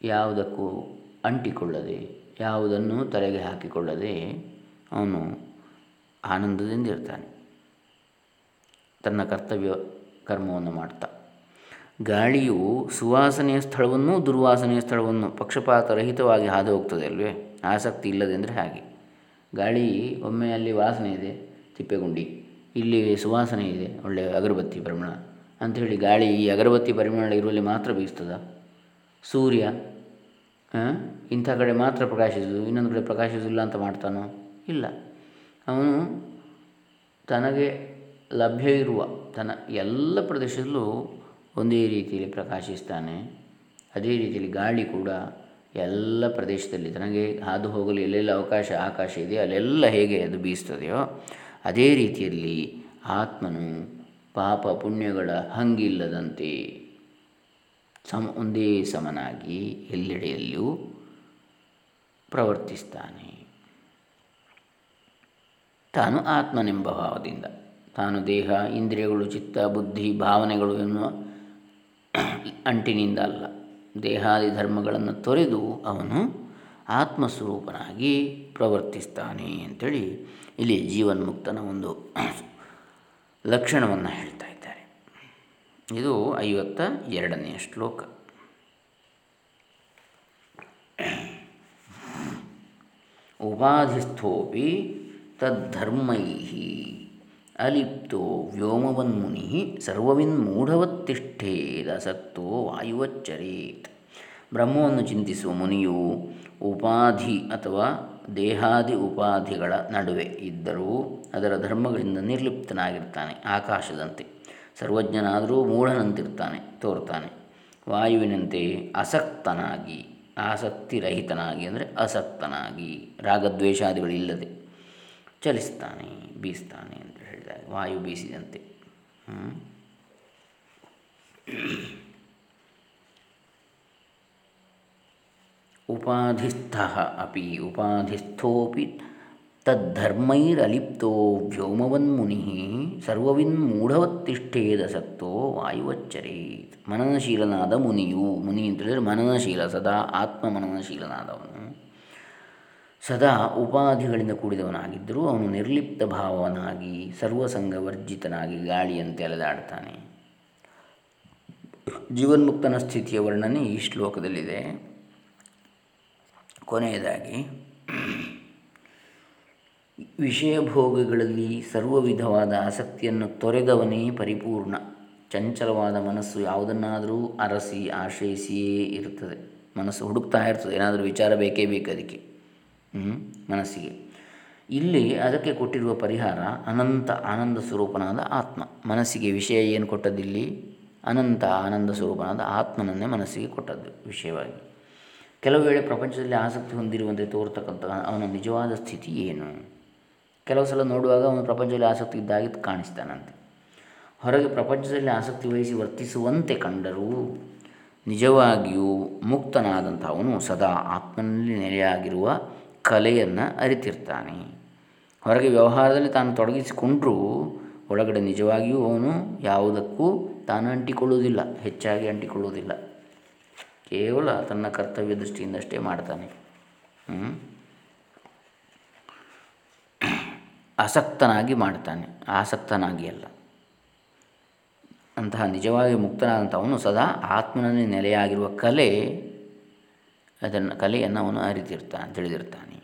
ಯಾವುದಕ್ಕೂ ಅಂಟಿಕೊಳ್ಳದೆ, ಯಾವುದನ್ನು ತಲೆಗೆ ಹಾಕಿಕೊಳ್ಳದೆ ಅವನು ಆನಂದದಿಂದ ಇರ್ತಾನೆ. ತನ್ನ ಕರ್ತವ್ಯ ಕರ್ಮವನ್ನು ಮಾಡ್ತಾ. ಗಾಳಿಯು ಸುವಾಸನೆಯ ಸ್ಥಳವನ್ನು ದುರ್ವಾಸನೆಯ ಸ್ಥಳವನ್ನು ಪಕ್ಷಪಾತರಹಿತವಾಗಿ ಹಾದು ಹೋಗ್ತದೆ ಅಲ್ವೇ? ಆಸಕ್ತಿ ಇಲ್ಲದೆ ಅಂದರೆ ಹಾಗೆ. ಗಾಳಿ ಒಮ್ಮೆ ಅಲ್ಲಿ ವಾಸನೆ ಇದೆ, ತಿಪ್ಪೆಗುಂಡಿ. ಇಲ್ಲಿ ಸುವಾಸನೆ ಇದೆ ಒಳ್ಳೆಯ ಅಗರಬತ್ತಿ ಪರಿಮಳ. ಅಂಥೇಳಿ ಗಾಳಿ ಈ ಅಗರಬತ್ತಿ ಪರಿಮಳ ಇರುವಲ್ಲಿ ಮಾತ್ರ ಬೀಸ್ತದ. ಸೂರ್ಯ ಇಂಥ ಕಡೆ ಮಾತ್ರ ಪ್ರಕಾಶಿಸುವುದು, ಇನ್ನೊಂದು ಕಡೆ ಪ್ರಕಾಶಿಸಿಲ್ಲ ಅಂತ ಮಾಡ್ತಾನೋ? ಇಲ್ಲ. ಅವನು ತನಗೆ ಲಭ್ಯವಿರುವ ತನ್ನ ಎಲ್ಲ ಪ್ರದೇಶದಲ್ಲೂ ಒಂದೇ ರೀತಿಯಲ್ಲಿ ಪ್ರಕಾಶಿಸ್ತಾನೆ. ಅದೇ ರೀತಿಯಲ್ಲಿ ಗಾಳಿ ಕೂಡ ಎಲ್ಲ ಪ್ರದೇಶದಲ್ಲಿ ತನಗೆ ಹಾದು ಹೋಗಲು ಎಲ್ಲೆಲ್ಲ ಅವಕಾಶ, ಆಕಾಶ ಇದೆ ಅಲ್ಲೆಲ್ಲ ಹೇಗೆ ಅದು ಬೀಸ್ತದೆಯೋ ಅದೇ ರೀತಿಯಲ್ಲಿ ಆತ್ಮನು ಪಾಪ ಪುಣ್ಯಗಳ ಹಂಗಿಲ್ಲದಂತೆ ಸಮ, ಒಂದೇ ಸಮನಾಗಿ ಎಲ್ಲೆಡೆಯಲ್ಲಿಯೂ ಪ್ರವರ್ತಿಸ್ತಾನೆ. ತಾನು ಆತ್ಮನೆಂಬ ಭಾವದಿಂದ, ತಾನು ದೇಹ, ಇಂದ್ರಿಯಗಳು, ಚಿತ್ತ, ಬುದ್ಧಿ, ಭಾವನೆಗಳು ಎನ್ನುವ ಅಂಟಿನಿಂದ ಅಲ್ಲ. ದೇಹಾದಿ ಧರ್ಮಗಳನ್ನು ತೊರೆದು ಅವನು ಆತ್ಮಸ್ವರೂಪನಾಗಿ ಪ್ರವರ್ತಿಸ್ತಾನೆ ಅಂಥೇಳಿ ಇಲ್ಲಿ ಜೀವನ್ಮುಕ್ತನ ಒಂದು ಲಕ್ಷಣವನ್ನು ಹೇಳ್ತಾ ಇದ್ದಾರೆ. ಇದು ಐವತ್ತ ಎರಡನೆಯ ಶ್ಲೋಕ. ಉಪಾಧಿಸ್ಥೋಪಿ ತದ್ಧರ್ಮೈ ಅಲಿಪ್ತೋ ವ್ಯೋಮವನ್ಮುನಿ ಸರ್ವವಿನ್ಮೂಢವತ್ತಿಷ್ಠೇದಸಕ್ತೋ ವಾಯುವಚ್ಚರೇತ್. ಬ್ರಹ್ಮವನ್ನು ಚಿಂತಿಸುವ ಮುನಿಯು ಉಪಾಧಿ ಅಥವಾ ದೇಹಾದಿ ಉಪಾಧಿಗಳ ನಡುವೆ ಇದ್ದರೂ ಅದರ ಧರ್ಮಗಳಿಂದ ನಿರ್ಲಿಪ್ತನಾಗಿರ್ತಾನೆ, ಆಕಾಶದಂತೆ. ಸರ್ವಜ್ಞನಾದರೂ ಮೂಢನಂತಿರ್ತಾನೆ, ತೋರ್ತಾನೆ. ವಾಯುವಿನಂತೆ ಅಸಕ್ತನಾಗಿ ಆಸಕ್ತಿರಹಿತನಾಗಿ ಅಂದರೆ ಅಸಕ್ತನಾಗಿ, ರಾಗದ್ವೇಷಾದಿಗಳಿಲ್ಲದೆ ಚಲಿಸ್ತಾನೆ, ಬೀಸ್ತಾನೆ ಅಂತ ವಾಯು ಬೀಸಿದಂತೆ. ಉಪಾಧಿಸ್ಥ ಅಪಿ ಉಪಾಧಿಸ್ಥೋಪಿ ತದ್ಧರ್ಮೈರಲಿಪ್ತೋ ವ್ಯೋಮವನ್ಮುನಿ ಸರ್ವವಿನ್ಮೂಢವತ್ತಿಷ್ಠೇದಸಕ್ತೋ ವಾಯುವಚ್ಚರೇತ್. ಮನನಶೀಲನಾದ ಮುನಿಯು ಮುನಿ ಅಂತೇಳಿದರೆ ಮನನಶೀಲ ಸದಾ ಆತ್ಮ ಮನನಶೀಲನಾದವನು ಸದಾ ಉಪಾಧಿಗಳಿಂದ ಕೂಡಿದವನಾಗಿದ್ದರೂ ಅವನು ನಿರ್ಲಿಪ್ತ ಭಾವನಾಗಿ ಸರ್ವಸಂಗ ವರ್ಜಿತನಾಗಿ ಗಾಳಿಯಂತೆ ಅಲೆದಾಡ್ತಾನೆ ಜೀವನ್ಮುಕ್ತನ ಸ್ಥಿತಿಯ ವರ್ಣನೆ ಈ ಶ್ಲೋಕದಲ್ಲಿದೆ. ಕೊನೆಯದಾಗಿ ವಿಷಯ ಭೋಗಗಳಲ್ಲಿ ಸರ್ವ ವಿಧವಾದ ಆಸಕ್ತಿಯನ್ನು ತೊರೆದವನೇ ಪರಿಪೂರ್ಣ. ಚಂಚಲವಾದ ಮನಸ್ಸು ಯಾವುದನ್ನಾದರೂ ಅರಸಿ, ಆಶ್ರಯಿಸಿಯೇ ಇರ್ತದೆ ಮನಸ್ಸು ಹುಡುಕ್ತಾ ಇರ್ತದೆ. ಏನಾದರೂ ವಿಚಾರ ಬೇಕೇ ಬೇಕು ಅದಕ್ಕೆ. ಮನಸ್ಸಿಗೆ. ಇಲ್ಲಿ ಅದಕ್ಕೆ ಕೊಟ್ಟಿರುವ ಪರಿಹಾರ ಅನಂತ ಆನಂದ ಸ್ವರೂಪನಾದ ಆತ್ಮ. ಮನಸ್ಸಿಗೆ ವಿಷಯ ಏನು ಕೊಟ್ಟದ್ದಿಲ್ಲಿ? ಅನಂತ ಆನಂದ ಸ್ವರೂಪನಾದ ಆತ್ಮನನ್ನೇ ಮನಸ್ಸಿಗೆ ಕೊಟ್ಟದ್ದು ವಿಷಯವಾಗಿ. ಕೆಲವು ವೇಳೆ ಪ್ರಪಂಚದಲ್ಲಿ ಆಸಕ್ತಿ ಹೊಂದಿರುವಂತೆ ತೋರ್ತಕ್ಕಂಥ ಅವನ ನಿಜವಾದ ಸ್ಥಿತಿ ಏನು? ಕೆಲವು ಸಲ ನೋಡುವಾಗ ಅವನು ಪ್ರಪಂಚದಲ್ಲಿ ಆಸಕ್ತಿ ಇದ್ದಾಗಿ ಕಾಣಿಸ್ತಾನಂತೆ. ಹೊರಗೆ ಪ್ರಪಂಚದಲ್ಲಿ ಆಸಕ್ತಿ ವಹಿಸಿ ವರ್ತಿಸುವಂತೆ ಕಂಡರೂ ನಿಜವಾಗಿಯೂ ಮುಕ್ತನಾದಂಥ ಅವನು ಸದಾ ಆತ್ಮನಲ್ಲಿ ನೆಲೆಯಾಗಿರುವ ಕಲೆಯನ್ನು ಅರಿತಿರ್ತಾನೆ. ಹೊರಗೆ ವ್ಯವಹಾರದಲ್ಲಿ ತಾನು ತೊಡಗಿಸಿಕೊಂಡರೂ ಒಳಗಡೆ ನಿಜವಾಗಿಯೂ ಅವನು ಯಾವುದಕ್ಕೂ ತಾನು ಅಂಟಿಕೊಳ್ಳುವುದಿಲ್ಲ, ಹೆಚ್ಚಾಗಿ ಅಂಟಿಕೊಳ್ಳುವುದಿಲ್ಲ. ಕೇವಲ ತನ್ನ ಕರ್ತವ್ಯ ದೃಷ್ಟಿಯಿಂದಷ್ಟೇ ಮಾಡ್ತಾನೆ. ಆಸಕ್ತನಾಗಿ ಮಾಡ್ತಾನೆ. ಆಸಕ್ತನಾಗಿ ಅಲ್ಲ. ಅಂತಹ ನಿಜವಾಗಿ ಮುಕ್ತನಾದಂಥವನು ಸದಾ ಆತ್ಮನಲ್ಲಿ ನೆಲೆಯಾಗಿರುವ ಕಲೆ ಅದನ್ನು ಕಲೆಯನ್ನು ಅವನು ಅರಿತಿರ್ತಾನೆ ತಿಳಿದಿರ್ತಾನೆ.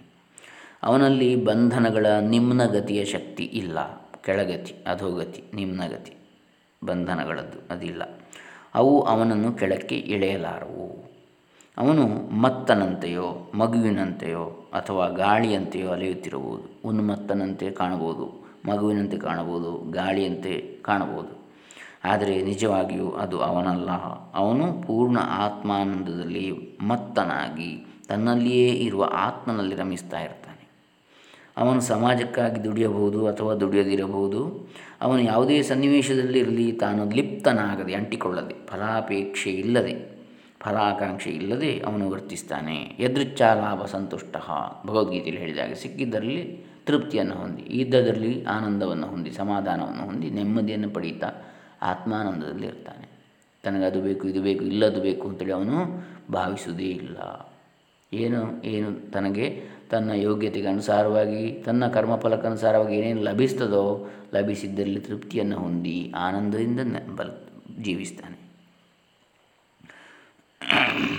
ಅವನಲ್ಲಿ ಬಂಧನಗಳ ನಿಮ್ನಗತಿಯ ಶಕ್ತಿ ಇಲ್ಲ. ಕೆಳಗತಿ, ಅಧೋಗತಿ, ನಿಮ್ನಗತಿ, ಬಂಧನಗಳದ್ದು ಅದಿಲ್ಲ. ಅವು ಅವನನ್ನು ಕೆಳಕ್ಕೆ ಎಳೆಯಲಾರವು. ಅವನು ಮತ್ತನಂತೆಯೋ, ಮಗುವಿನಂತೆಯೋ ಅಥವಾ ಗಾಳಿಯಂತೆಯೋ ಅಲೆಯುತ್ತಿರಬಹುದು ಉನ್ಮತ್ತನಂತೆ ಕಾಣಬಹುದು, ಮಗುವಿನಂತೆ ಕಾಣಬಹುದು, ಗಾಳಿಯಂತೆ ಕಾಣಬಹುದು. ಆದರೆ ನಿಜವಾಗಿಯೂ ಅದು ಅವನಲ್ಲ. ಅವನು ಪೂರ್ಣ ಆತ್ಮಾನಂದದಲ್ಲಿ ಮತ್ತನಾಗಿ ತನ್ನಲ್ಲಿಯೇ ಇರುವ ಆತ್ಮನಲ್ಲಿ ರಮಿಸ್ತಾ ಇರ್ತಾನೆ. ಅವನು ಸಮಾಜಕ್ಕಾಗಿ ದುಡಿಯಬಹುದು ಅಥವಾ ದುಡಿಯದಿರಬಹುದು, ಅವನು ಯಾವುದೇ ಸನ್ನಿವೇಶದಲ್ಲಿರಲಿ ತಾನು ಲಿಪ್ತನಾಗದೆ ಅಂಟಿಕೊಳ್ಳದೆ, ಫಲಾಪೇಕ್ಷೆ ಇಲ್ಲದೆ, ಫಲಾಕಾಂಕ್ಷೆ ಇಲ್ಲದೆ ಅವನು ವರ್ತಿಸ್ತಾನೆ. ಎದೃಚ್ಛಾ ಲಾಭ ಸಂತುಷ್ಟ. ಭಗವದ್ಗೀತೆಯಲ್ಲಿ ಹೇಳಿದಾಗ ಸಿಕ್ಕಿದ್ದರಲ್ಲಿ ತೃಪ್ತಿಯನ್ನು ಹೊಂದಿ, ಇದ್ದದರಲ್ಲಿ ಆನಂದವನ್ನು ಹೊಂದಿ, ಸಮಾಧಾನವನ್ನು ಹೊಂದಿ, ನೆಮ್ಮದಿಯನ್ನು ಪಡೀತಾ ಆತ್ಮಾನಂದದಲ್ಲಿ ಇರ್ತಾನೆ ತನಗೆ ಅದು ಬೇಕು, ಇದು ಬೇಕು, ಇಲ್ಲದು ಬೇಕು ಅಂತೇಳಿ ಅವನು ಭಾವಿಸುವುದೇ ಇಲ್ಲ. ಏನು ಏನು ತನಗೆ ತನ್ನ ಯೋಗ್ಯತೆಗೆ ಅನುಸಾರವಾಗಿ, ತನ್ನ ಕರ್ಮಫಲಕ್ಕನುಸಾರವಾಗಿ ಏನೇನು ಲಭಿಸ್ತದೋ ಲಭಿಸಿದ್ದಲ್ಲಿ ತೃಪ್ತಿಯನ್ನು ಹೊಂದಿ ಆನಂದದಿಂದ ಬಲ್ ಜೀವಿಸ್ತಾನೆ.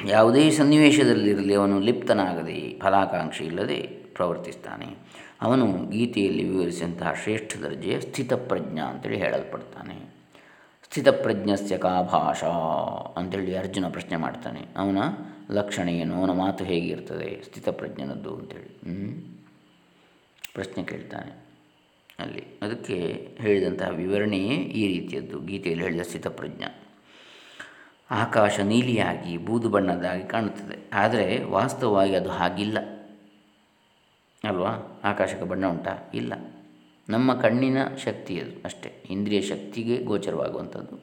ಯಾವುದೇ ಸನ್ನಿವೇಶದಲ್ಲಿರಲಿ ಅವನು ಲಿಪ್ತನಾಗದೆ, ಫಲಾಕಾಂಕ್ಷೆ ಇಲ್ಲದೆ ಪ್ರವರ್ತಿಸ್ತಾನೆ. ಅವನು ಗೀತೆಯಲ್ಲಿ ವಿವರಿಸಿದಂತಹ ಶ್ರೇಷ್ಠ ದರ್ಜೆಯ ಸ್ಥಿತಪ್ರಜ್ಞ ಅಂತೇಳಿ ಹೇಳಲ್ಪಡ್ತಾನೆ. ಸ್ಥಿತಪ್ರಜ್ಞಸ್ಯ ಕಾ ಭಾಷಾ ಅಂತೇಳಿ ಅರ್ಜುನ ಪ್ರಶ್ನೆ ಮಾಡ್ತಾನೆ. ಅವನ ಲಕ್ಷಣ ಏನು? ಅವನ ಮಾತು ಹೇಗಿರ್ತದೆ ಸ್ಥಿತಪ್ರಜ್ಞನದ್ದು ಅಂತೇಳಿ. ಪ್ರಶ್ನೆ ಕೇಳ್ತಾನೆ. ಅಲ್ಲಿ. ಅದಕ್ಕೆ ಹೇಳಿದಂತಹ ವಿವರಣೆಯೇ ಈ ರೀತಿಯದ್ದು. ಗೀತೆಯಲ್ಲಿ ಹೇಳಿದ ಸ್ಥಿತಪ್ರಜ್ಞ ಆಕಾಶ ನೀಲಿಯಾಗಿ, ಬೂದು ಬಣ್ಣದಾಗಿ ಕಾಣುತ್ತದೆ. ಆದರೆ ವಾಸ್ತವವಾಗಿ ಅದು ಹಾಗಿಲ್ಲ. ಅಲ್ವಾ? ಆಕಾಶಕ್ಕೆ ಬಣ್ಣ ಉಂಟಾ? ಇಲ್ಲ. ನಮ್ಮ ಕಣ್ಣಿನ ಶಕ್ತಿ ಅದು ಅಷ್ಟೇ, ಇಂದ್ರಿಯ ಶಕ್ತಿಗೆ ಗೋಚರವಾಗುವಂಥದ್ದು.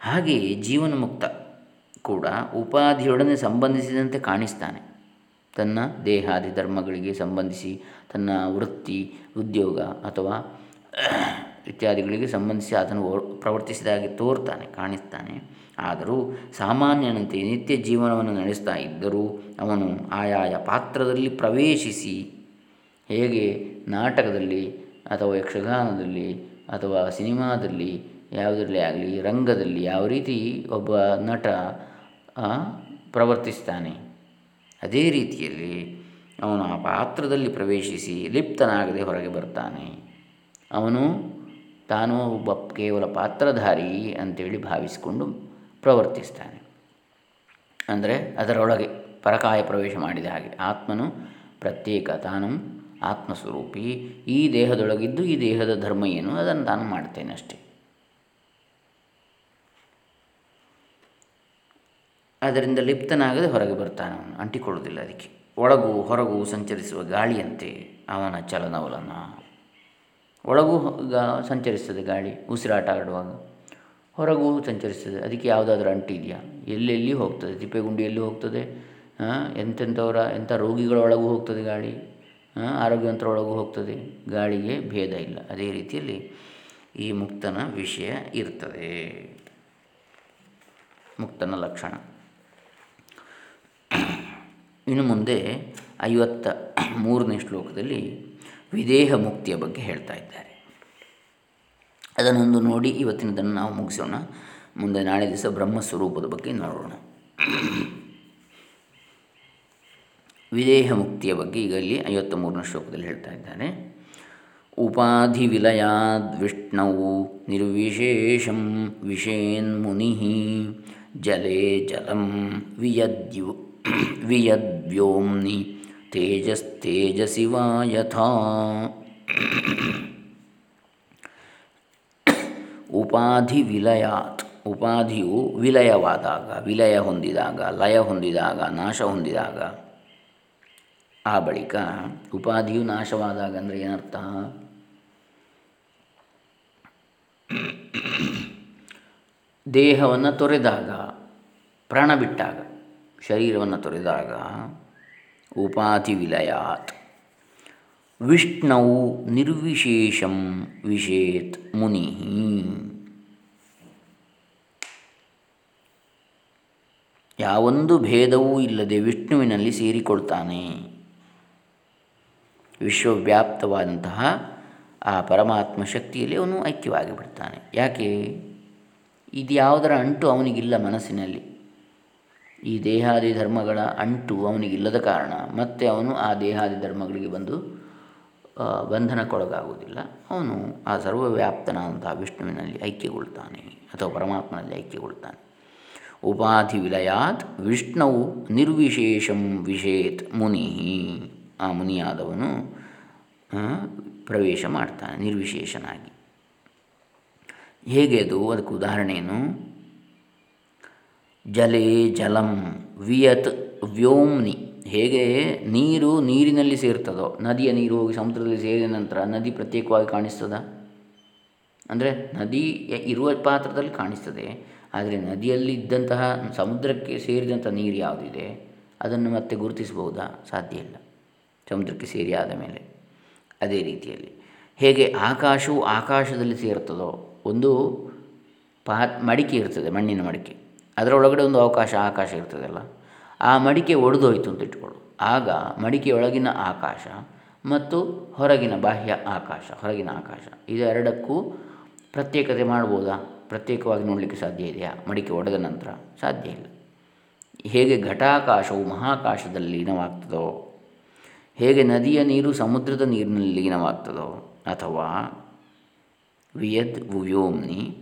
ಹಾಗೆಯೇ ಜೀವನ ಮುಕ್ತ ಕೂಡ ಉಪಾಧಿಯೊಡನೆ ಸಂಬಂಧಿಸಿದಂತೆ ಕಾಣಿಸ್ತಾನೆ. ತನ್ನ ದೇಹಾದಿ ಧರ್ಮಗಳಿಗೆ ಸಂಬಂಧಿಸಿ, ತನ್ನ ವೃತ್ತಿ, ಉದ್ಯೋಗ ಅಥವಾ ಇತ್ಯಾದಿಗಳಿಗೆ ಸಂಬಂಧಿಸಿ ಆತನು ಪ್ರವರ್ತಿಸಿದಾಗೆ ತೋರ್ತಾನೆ, ಕಾಣಿಸ್ತಾನೆ. ಆದರೂ ಸಾಮಾನ್ಯನಂತೆ ನಿತ್ಯ ಜೀವನವನ್ನು ನಡೆಸ್ತಾ ಇದ್ದರೂ ಅವನು ಆಯಾಯ ಪಾತ್ರದಲ್ಲಿ ಪ್ರವೇಶಿಸಿ ಹೇಗೆ ನಾಟಕದಲ್ಲಿ ಅಥವಾ ಯಕ್ಷಗಾನದಲ್ಲಿ ಅಥವಾ ಸಿನಿಮಾದಲ್ಲಿ, ಯಾವುದರಲ್ಲಿ ಆಗಲಿ, ರಂಗದಲ್ಲಿ ಯಾವ ರೀತಿ ಒಬ್ಬ ನಟ ಪ್ರವರ್ತಿಸ್ತಾನೆ, ಅದೇ ರೀತಿಯಲ್ಲಿ ಅವನು ಆ ಪಾತ್ರದಲ್ಲಿ ಪ್ರವೇಶಿಸಿ ಲಿಪ್ತನಾಗದೆ ಹೊರಗೆ ಬರ್ತಾನೆ. ಅವನು ತಾನು ಒಬ್ಬ ಕೇವಲ ಪಾತ್ರಧಾರಿ ಅಂತೇಳಿ ಭಾವಿಸಿಕೊಂಡು ಪ್ರವರ್ತಿಸ್ತಾನೆ. ಅಂದರೆ ಅದರೊಳಗೆ ಪರಕಾಯ ಪ್ರವೇಶ ಮಾಡಿದ ಹಾಗೆ ಆತ್ಮನು ಪ್ರತ್ಯೇಕ ತಾನು ಆತ್ಮಸ್ವರೂಪಿ, ಈ ದೇಹದೊಳಗಿದ್ದು ಈ ದೇಹದ ಧರ್ಮ ಏನು ಅದನ್ನು ತಾನು ಮಾಡ್ತೇನೆ ಅಷ್ಟೇ. ಅದರಿಂದ ಲಿಪ್ತನಾಗದೆ ಹೊರಗೆ ಬರ್ತಾನೆ ಅವನು, ಅಂಟಿಕೊಳ್ಳುವುದಿಲ್ಲ ಅದಕ್ಕೆ. ಒಳಗು ಹೊರಗು ಸಂಚರಿಸುವ ಗಾಳಿಯಂತೆ ಅವನ ಚಲನವಲನ. ಒಳಗೂ ಸಂಚರಿಸ್ತದೆ ಗಾಳಿ ಉಸಿರಾಟ ಆಡುವಾಗ ಹೊರಗೂ ಸಂಚರಿಸ್ತದೆ, ಅದಕ್ಕೆ ಯಾವುದಾದ್ರೂ ಅಂಟಿದೆಯಾ ಎಲ್ಲೆಲ್ಲಿ ಹೋಗ್ತದೆ? ತಿಪ್ಪೆಗುಂಡಿಯಲ್ಲಿ ಹೋಗ್ತದೆ ಎಂತೆಂಥವರ, ಎಂಥ ರೋಗಿಗಳ ಒಳಗೂ ಹೋಗ್ತದೆ ಗಾಳಿ? ಆರೋಗ್ಯವಂತರೊಳಗೂ ಹೋಗ್ತದೆ. ಗಾಳಿಗೆ ಭೇದ ಇಲ್ಲ. ಅದೇ ರೀತಿಯಲ್ಲಿ ಈ ಮುಕ್ತನ ವಿಷಯ ಇರ್ತದೆ. ಮುಕ್ತನ ಲಕ್ಷಣ. ಇನ್ನು ಮುಂದೆ ಐವತ್ತ ಮೂರನೇ ಶ್ಲೋಕದಲ್ಲಿ ವಿದೇಹ ಮುಕ್ತಿಯ ಬಗ್ಗೆ ಹೇಳ್ತಾ ಇದ್ದಾರೆ. ಅದನ್ನೊಂದು ನೋಡಿ ಇವತ್ತಿನದನ್ನು ನಾವು ಮುಗಿಸೋಣ. ಮುಂದೆ ನಾಳೆ ದಿವಸ ಬ್ರಹ್ಮಸ್ವರೂಪದ ಬಗ್ಗೆ ನೋಡೋಣ. ವಿದೇಹ ಮುಕ್ತಿಯ ಬಗ್ಗೆ ಈಗ ಇಲ್ಲಿ ಐವತ್ತ ಮೂರನೇ ಶ್ಲೋಕದಲ್ಲಿ ಹೇಳ್ತಾ ಇದ್ದಾನೆ. ಉಪಾಧಿ ಇದ್ದಾರೆ ಉಪಾಧಿವಿಲಯಾದ್ವಿಷ್ಣೌ ನಿರ್ವಿಶೇಷಂ ವಿಷೇನ್ಮುನಿ ಜಲೆ ಜಲಂ ವಿಯದ್ಯು ವಿಯದ್ವ್ಯೋಮ್ನಿ ತೇಜಸ್ ತೇಜಸಿವ ಯಥಾ ಉಪಾಧಿ ವಿಲಯಾತ್ ಉಪಾಧಿಯು ವಿಲಯವಾದಾಗ, ವಿಲಯ ಹೊಂದಿದಾಗ, ಲಯ ಹೊಂದಿದಾಗ, ನಾಶ ಹೊಂದಿದಾಗ ಆ ಬಳಿಕ ಉಪಾಧಿಯು ನಾಶವಾದಾಗ ಅಂದರೆ ಏನರ್ಥ? ದೇಹವನ್ನು ತೊರೆದಾಗ, ಪ್ರಾಣ ಬಿಟ್ಟಾಗ, ಶರೀರವನ್ನು ತೊರೆದಾಗ ಉಪಾಧಿ ವಿಲಯಾತ್. ವಿಷ್ಣವು ನಿರ್ವಿಶೇಷಂ ವಿಷೇತ್ ಮುನಿ. ಯಾವೊಂದು ಭೇದವೂ ಇಲ್ಲದೆ ವಿಷ್ಣುವಿನಲ್ಲಿ ಸೇರಿಕೊಳ್ತಾನೆ. ವಿಶ್ವವ್ಯಾಪ್ತವಾದಂತಹ ಆ ಪರಮಾತ್ಮ ಶಕ್ತಿಯಲ್ಲಿ ಅವನು ಐಕ್ಯವಾಗಿ ಬಿಡ್ತಾನೆ ಯಾಕೆ? ಇದು ಯಾವುದರ ಅಂಟು ಅವನಿಗಿಲ್ಲ ಮನಸ್ಸಿನಲ್ಲಿ. ಈ ದೇಹಾದಿ ಧರ್ಮಗಳ ಅಂಟು ಅವನಿಗಿಲ್ಲದ ಕಾರಣ ಮತ್ತೆ ಅವನು ಆ ದೇಹಾದಿ ಧರ್ಮಗಳಿಗೆ ಬಂದು ಬಂಧನಕ್ಕೊಳಗಾಗುವುದಿಲ್ಲ. ಅವನು ಆ ಸರ್ವವ್ಯಾಪ್ತನಾದಂತಹ ವಿಷ್ಣುವಿನಲ್ಲಿ ಐಕ್ಯಗೊಳ್ತಾನೆ ಅಥವಾ ಪರಮಾತ್ಮನಲ್ಲಿ ಐಕ್ಯಗೊಳ್ತಾನೆ ಉಪಾಧಿ ವಿಲಯಾತ್ ವಿಷ್ಣು ನಿರ್ವಿಶೇಷಂ ವಿಷೇತ್ ಮುನಿ ಆ ಮುನಿಯಾದವನು ಪ್ರವೇಶ ಮಾಡ್ತಾನೆ, ನಿರ್ವಿಶೇಷನಾಗಿ. ಹೇಗೆ ಅದು? ಅದಕ್ಕೆ ಉದಾಹರಣೆಯನ್ನು, ಜಲೇ ಜಲಂ ವಿಯತ್ ವ್ಯೋಮ್ನಿ. ಹೇಗೆ? ನೀರು ನೀರಿನಲ್ಲಿ ಸೇರ್ತದೋ, ನದಿಯ ನೀರು ಹೋಗಿ ಸಮುದ್ರದಲ್ಲಿ ಸೇರಿದ ನಂತರ ನದಿ ಪ್ರತ್ಯೇಕವಾಗಿ ಕಾಣಿಸ್ತದ? ಅಂದರೆ ನದಿ ಇರುವ ಪಾತ್ರದಲ್ಲಿ ಕಾಣಿಸ್ತದೆ, ಆದರೆ ನದಿಯಲ್ಲಿ ಇದ್ದಂತಹ ಸಮುದ್ರಕ್ಕೆ ಸೇರಿದಂಥ ನೀರು ಯಾವುದಿದೆ? ಅದನ್ನು ಮತ್ತೆ ಗುರುತಿಸಬಹುದಾ? ಸಾಧ್ಯ ಇಲ್ಲ. ಸಮುದ್ರಕ್ಕೆ ಸೇರಿ ಆದ ಮೇಲೆ. ಅದೇ ರೀತಿಯಲ್ಲಿ. ಹೇಗೆ ಆಕಾಶವು ಆಕಾಶದಲ್ಲಿ ಸೇರ್ತದೋ ಒಂದು ಪಾ, ಮಡಿಕೆ ಇರ್ತದೆ, ಮಣ್ಣಿನ ಮಡಿಕೆ. ಅದರೊಳಗಡೆ ಒಂದು ಅವಕಾಶ, ಆಕಾಶ ಇರ್ತದಲ್ಲ ಆ ಮಡಿಕೆ ಒಡೆದೋಯ್ತು ಅಂತ ಇಟ್ಕೊಳ್ಳು ಆಗ ಮಡಿಕೆಯೊಳಗಿನ ಆಕಾಶ ಮತ್ತು ಹೊರಗಿನ ಬಾಹ್ಯ ಆಕಾಶ, ಹೊರಗಿನ ಆಕಾಶ, ಇದೆರಡಕ್ಕೂ ಪ್ರತ್ಯೇಕತೆ ಮಾಡ್ಬೋದಾ? ಪ್ರತ್ಯೇಕವಾಗಿ ನೋಡಲಿಕ್ಕೆ ಸಾಧ್ಯ ಇದೆಯಾ? ಮಡಿಕೆ ಒಡೆದ ನಂತರ ಸಾಧ್ಯ ಇಲ್ಲ. ಹೇಗೆ ಘಟಾಕಾಶವು ಮಹಾಕಾಶದಲ್ಲಿ ಲೀನವಾಗ್ತದೋ ಹೇಗೆ ನದಿಯ ನೀರು ಸಮುದ್ರದ ನೀರಿನಲ್ಲಿ ಲೀನವಾಗ್ತದೋ ಅಥವಾ ವಿಯದ್ ವ್ಯೋಮ್ನಿ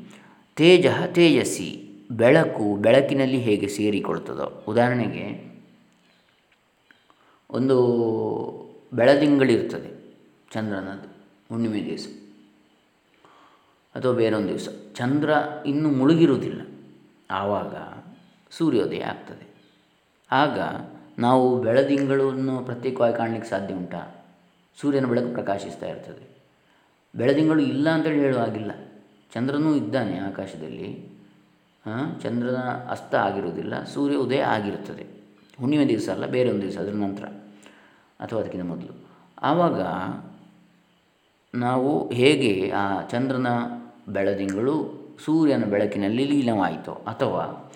ತೇಜ ತೇಜಸ್ಸಿ ಬೆಳಕು ಬೆಳಕಿನಲ್ಲಿ ಹೇಗೆ ಸೇರಿಕೊಳ್ತದೋ. ಉದಾಹರಣೆಗೆ ಒಂದು ಬೆಳದಿಂಗಳಿರ್ತದೆ ಚಂದ್ರನದು ಹುಣ್ಣಿಮೆ ದಿವಸ ಅಥವಾ ಬೇರೊಂದು ದಿವಸ. ಚಂದ್ರ ಇನ್ನೂ ಮುಳುಗಿರುವುದಿಲ್ಲ. ಆವಾಗ ಸೂರ್ಯೋದಯ ಆಗ್ತದೆ. ಆಗ ನಾವು ಬೆಳದಿಂಗಳನ್ನು ಪ್ರತ್ಯೇಕವಾಗಿ ಕಾಣಲಿಕ್ಕೆ ಸಾಧ್ಯ ಉಂಟಾ? ಸೂರ್ಯನ ಬೆಳಕು ಪ್ರಕಾಶಿಸ್ತಾ ಇರ್ತದೆ. ಬೆಳದಿಂಗಳು ಇಲ್ಲ ಅಂತೇಳಿ ಹೇಳುವಾಗಿಲ್ಲ ಚಂದ್ರನೂ ಇದ್ದಾನೆ ಆಕಾಶದಲ್ಲಿ. ಚಂದ್ರನ ಅಸ್ತ ಆಗಿರುವುದಿಲ್ಲ, ಸೂರ್ಯ ಉದಯ ಆಗಿರುತ್ತದೆ. ಹುಣ್ಣಿಮೆ ದಿವಸ ಅಲ್ಲ, ಬೇರೆ ಒಂದು ದಿವಸ, ಅದರ ನಂತರ. ಅಥವಾ ಅದಕ್ಕಿಂತ ಮೊದಲು. ಆವಾಗ ನಾವು ಹೇಗೆ ಆ ಚಂದ್ರನ ಬೆಳದಿಂಗಳು ಸೂರ್ಯನ ಬೆಳಕಿನಲ್ಲಿ ಲೀನವಾಯಿತೋ, ಅಥವಾ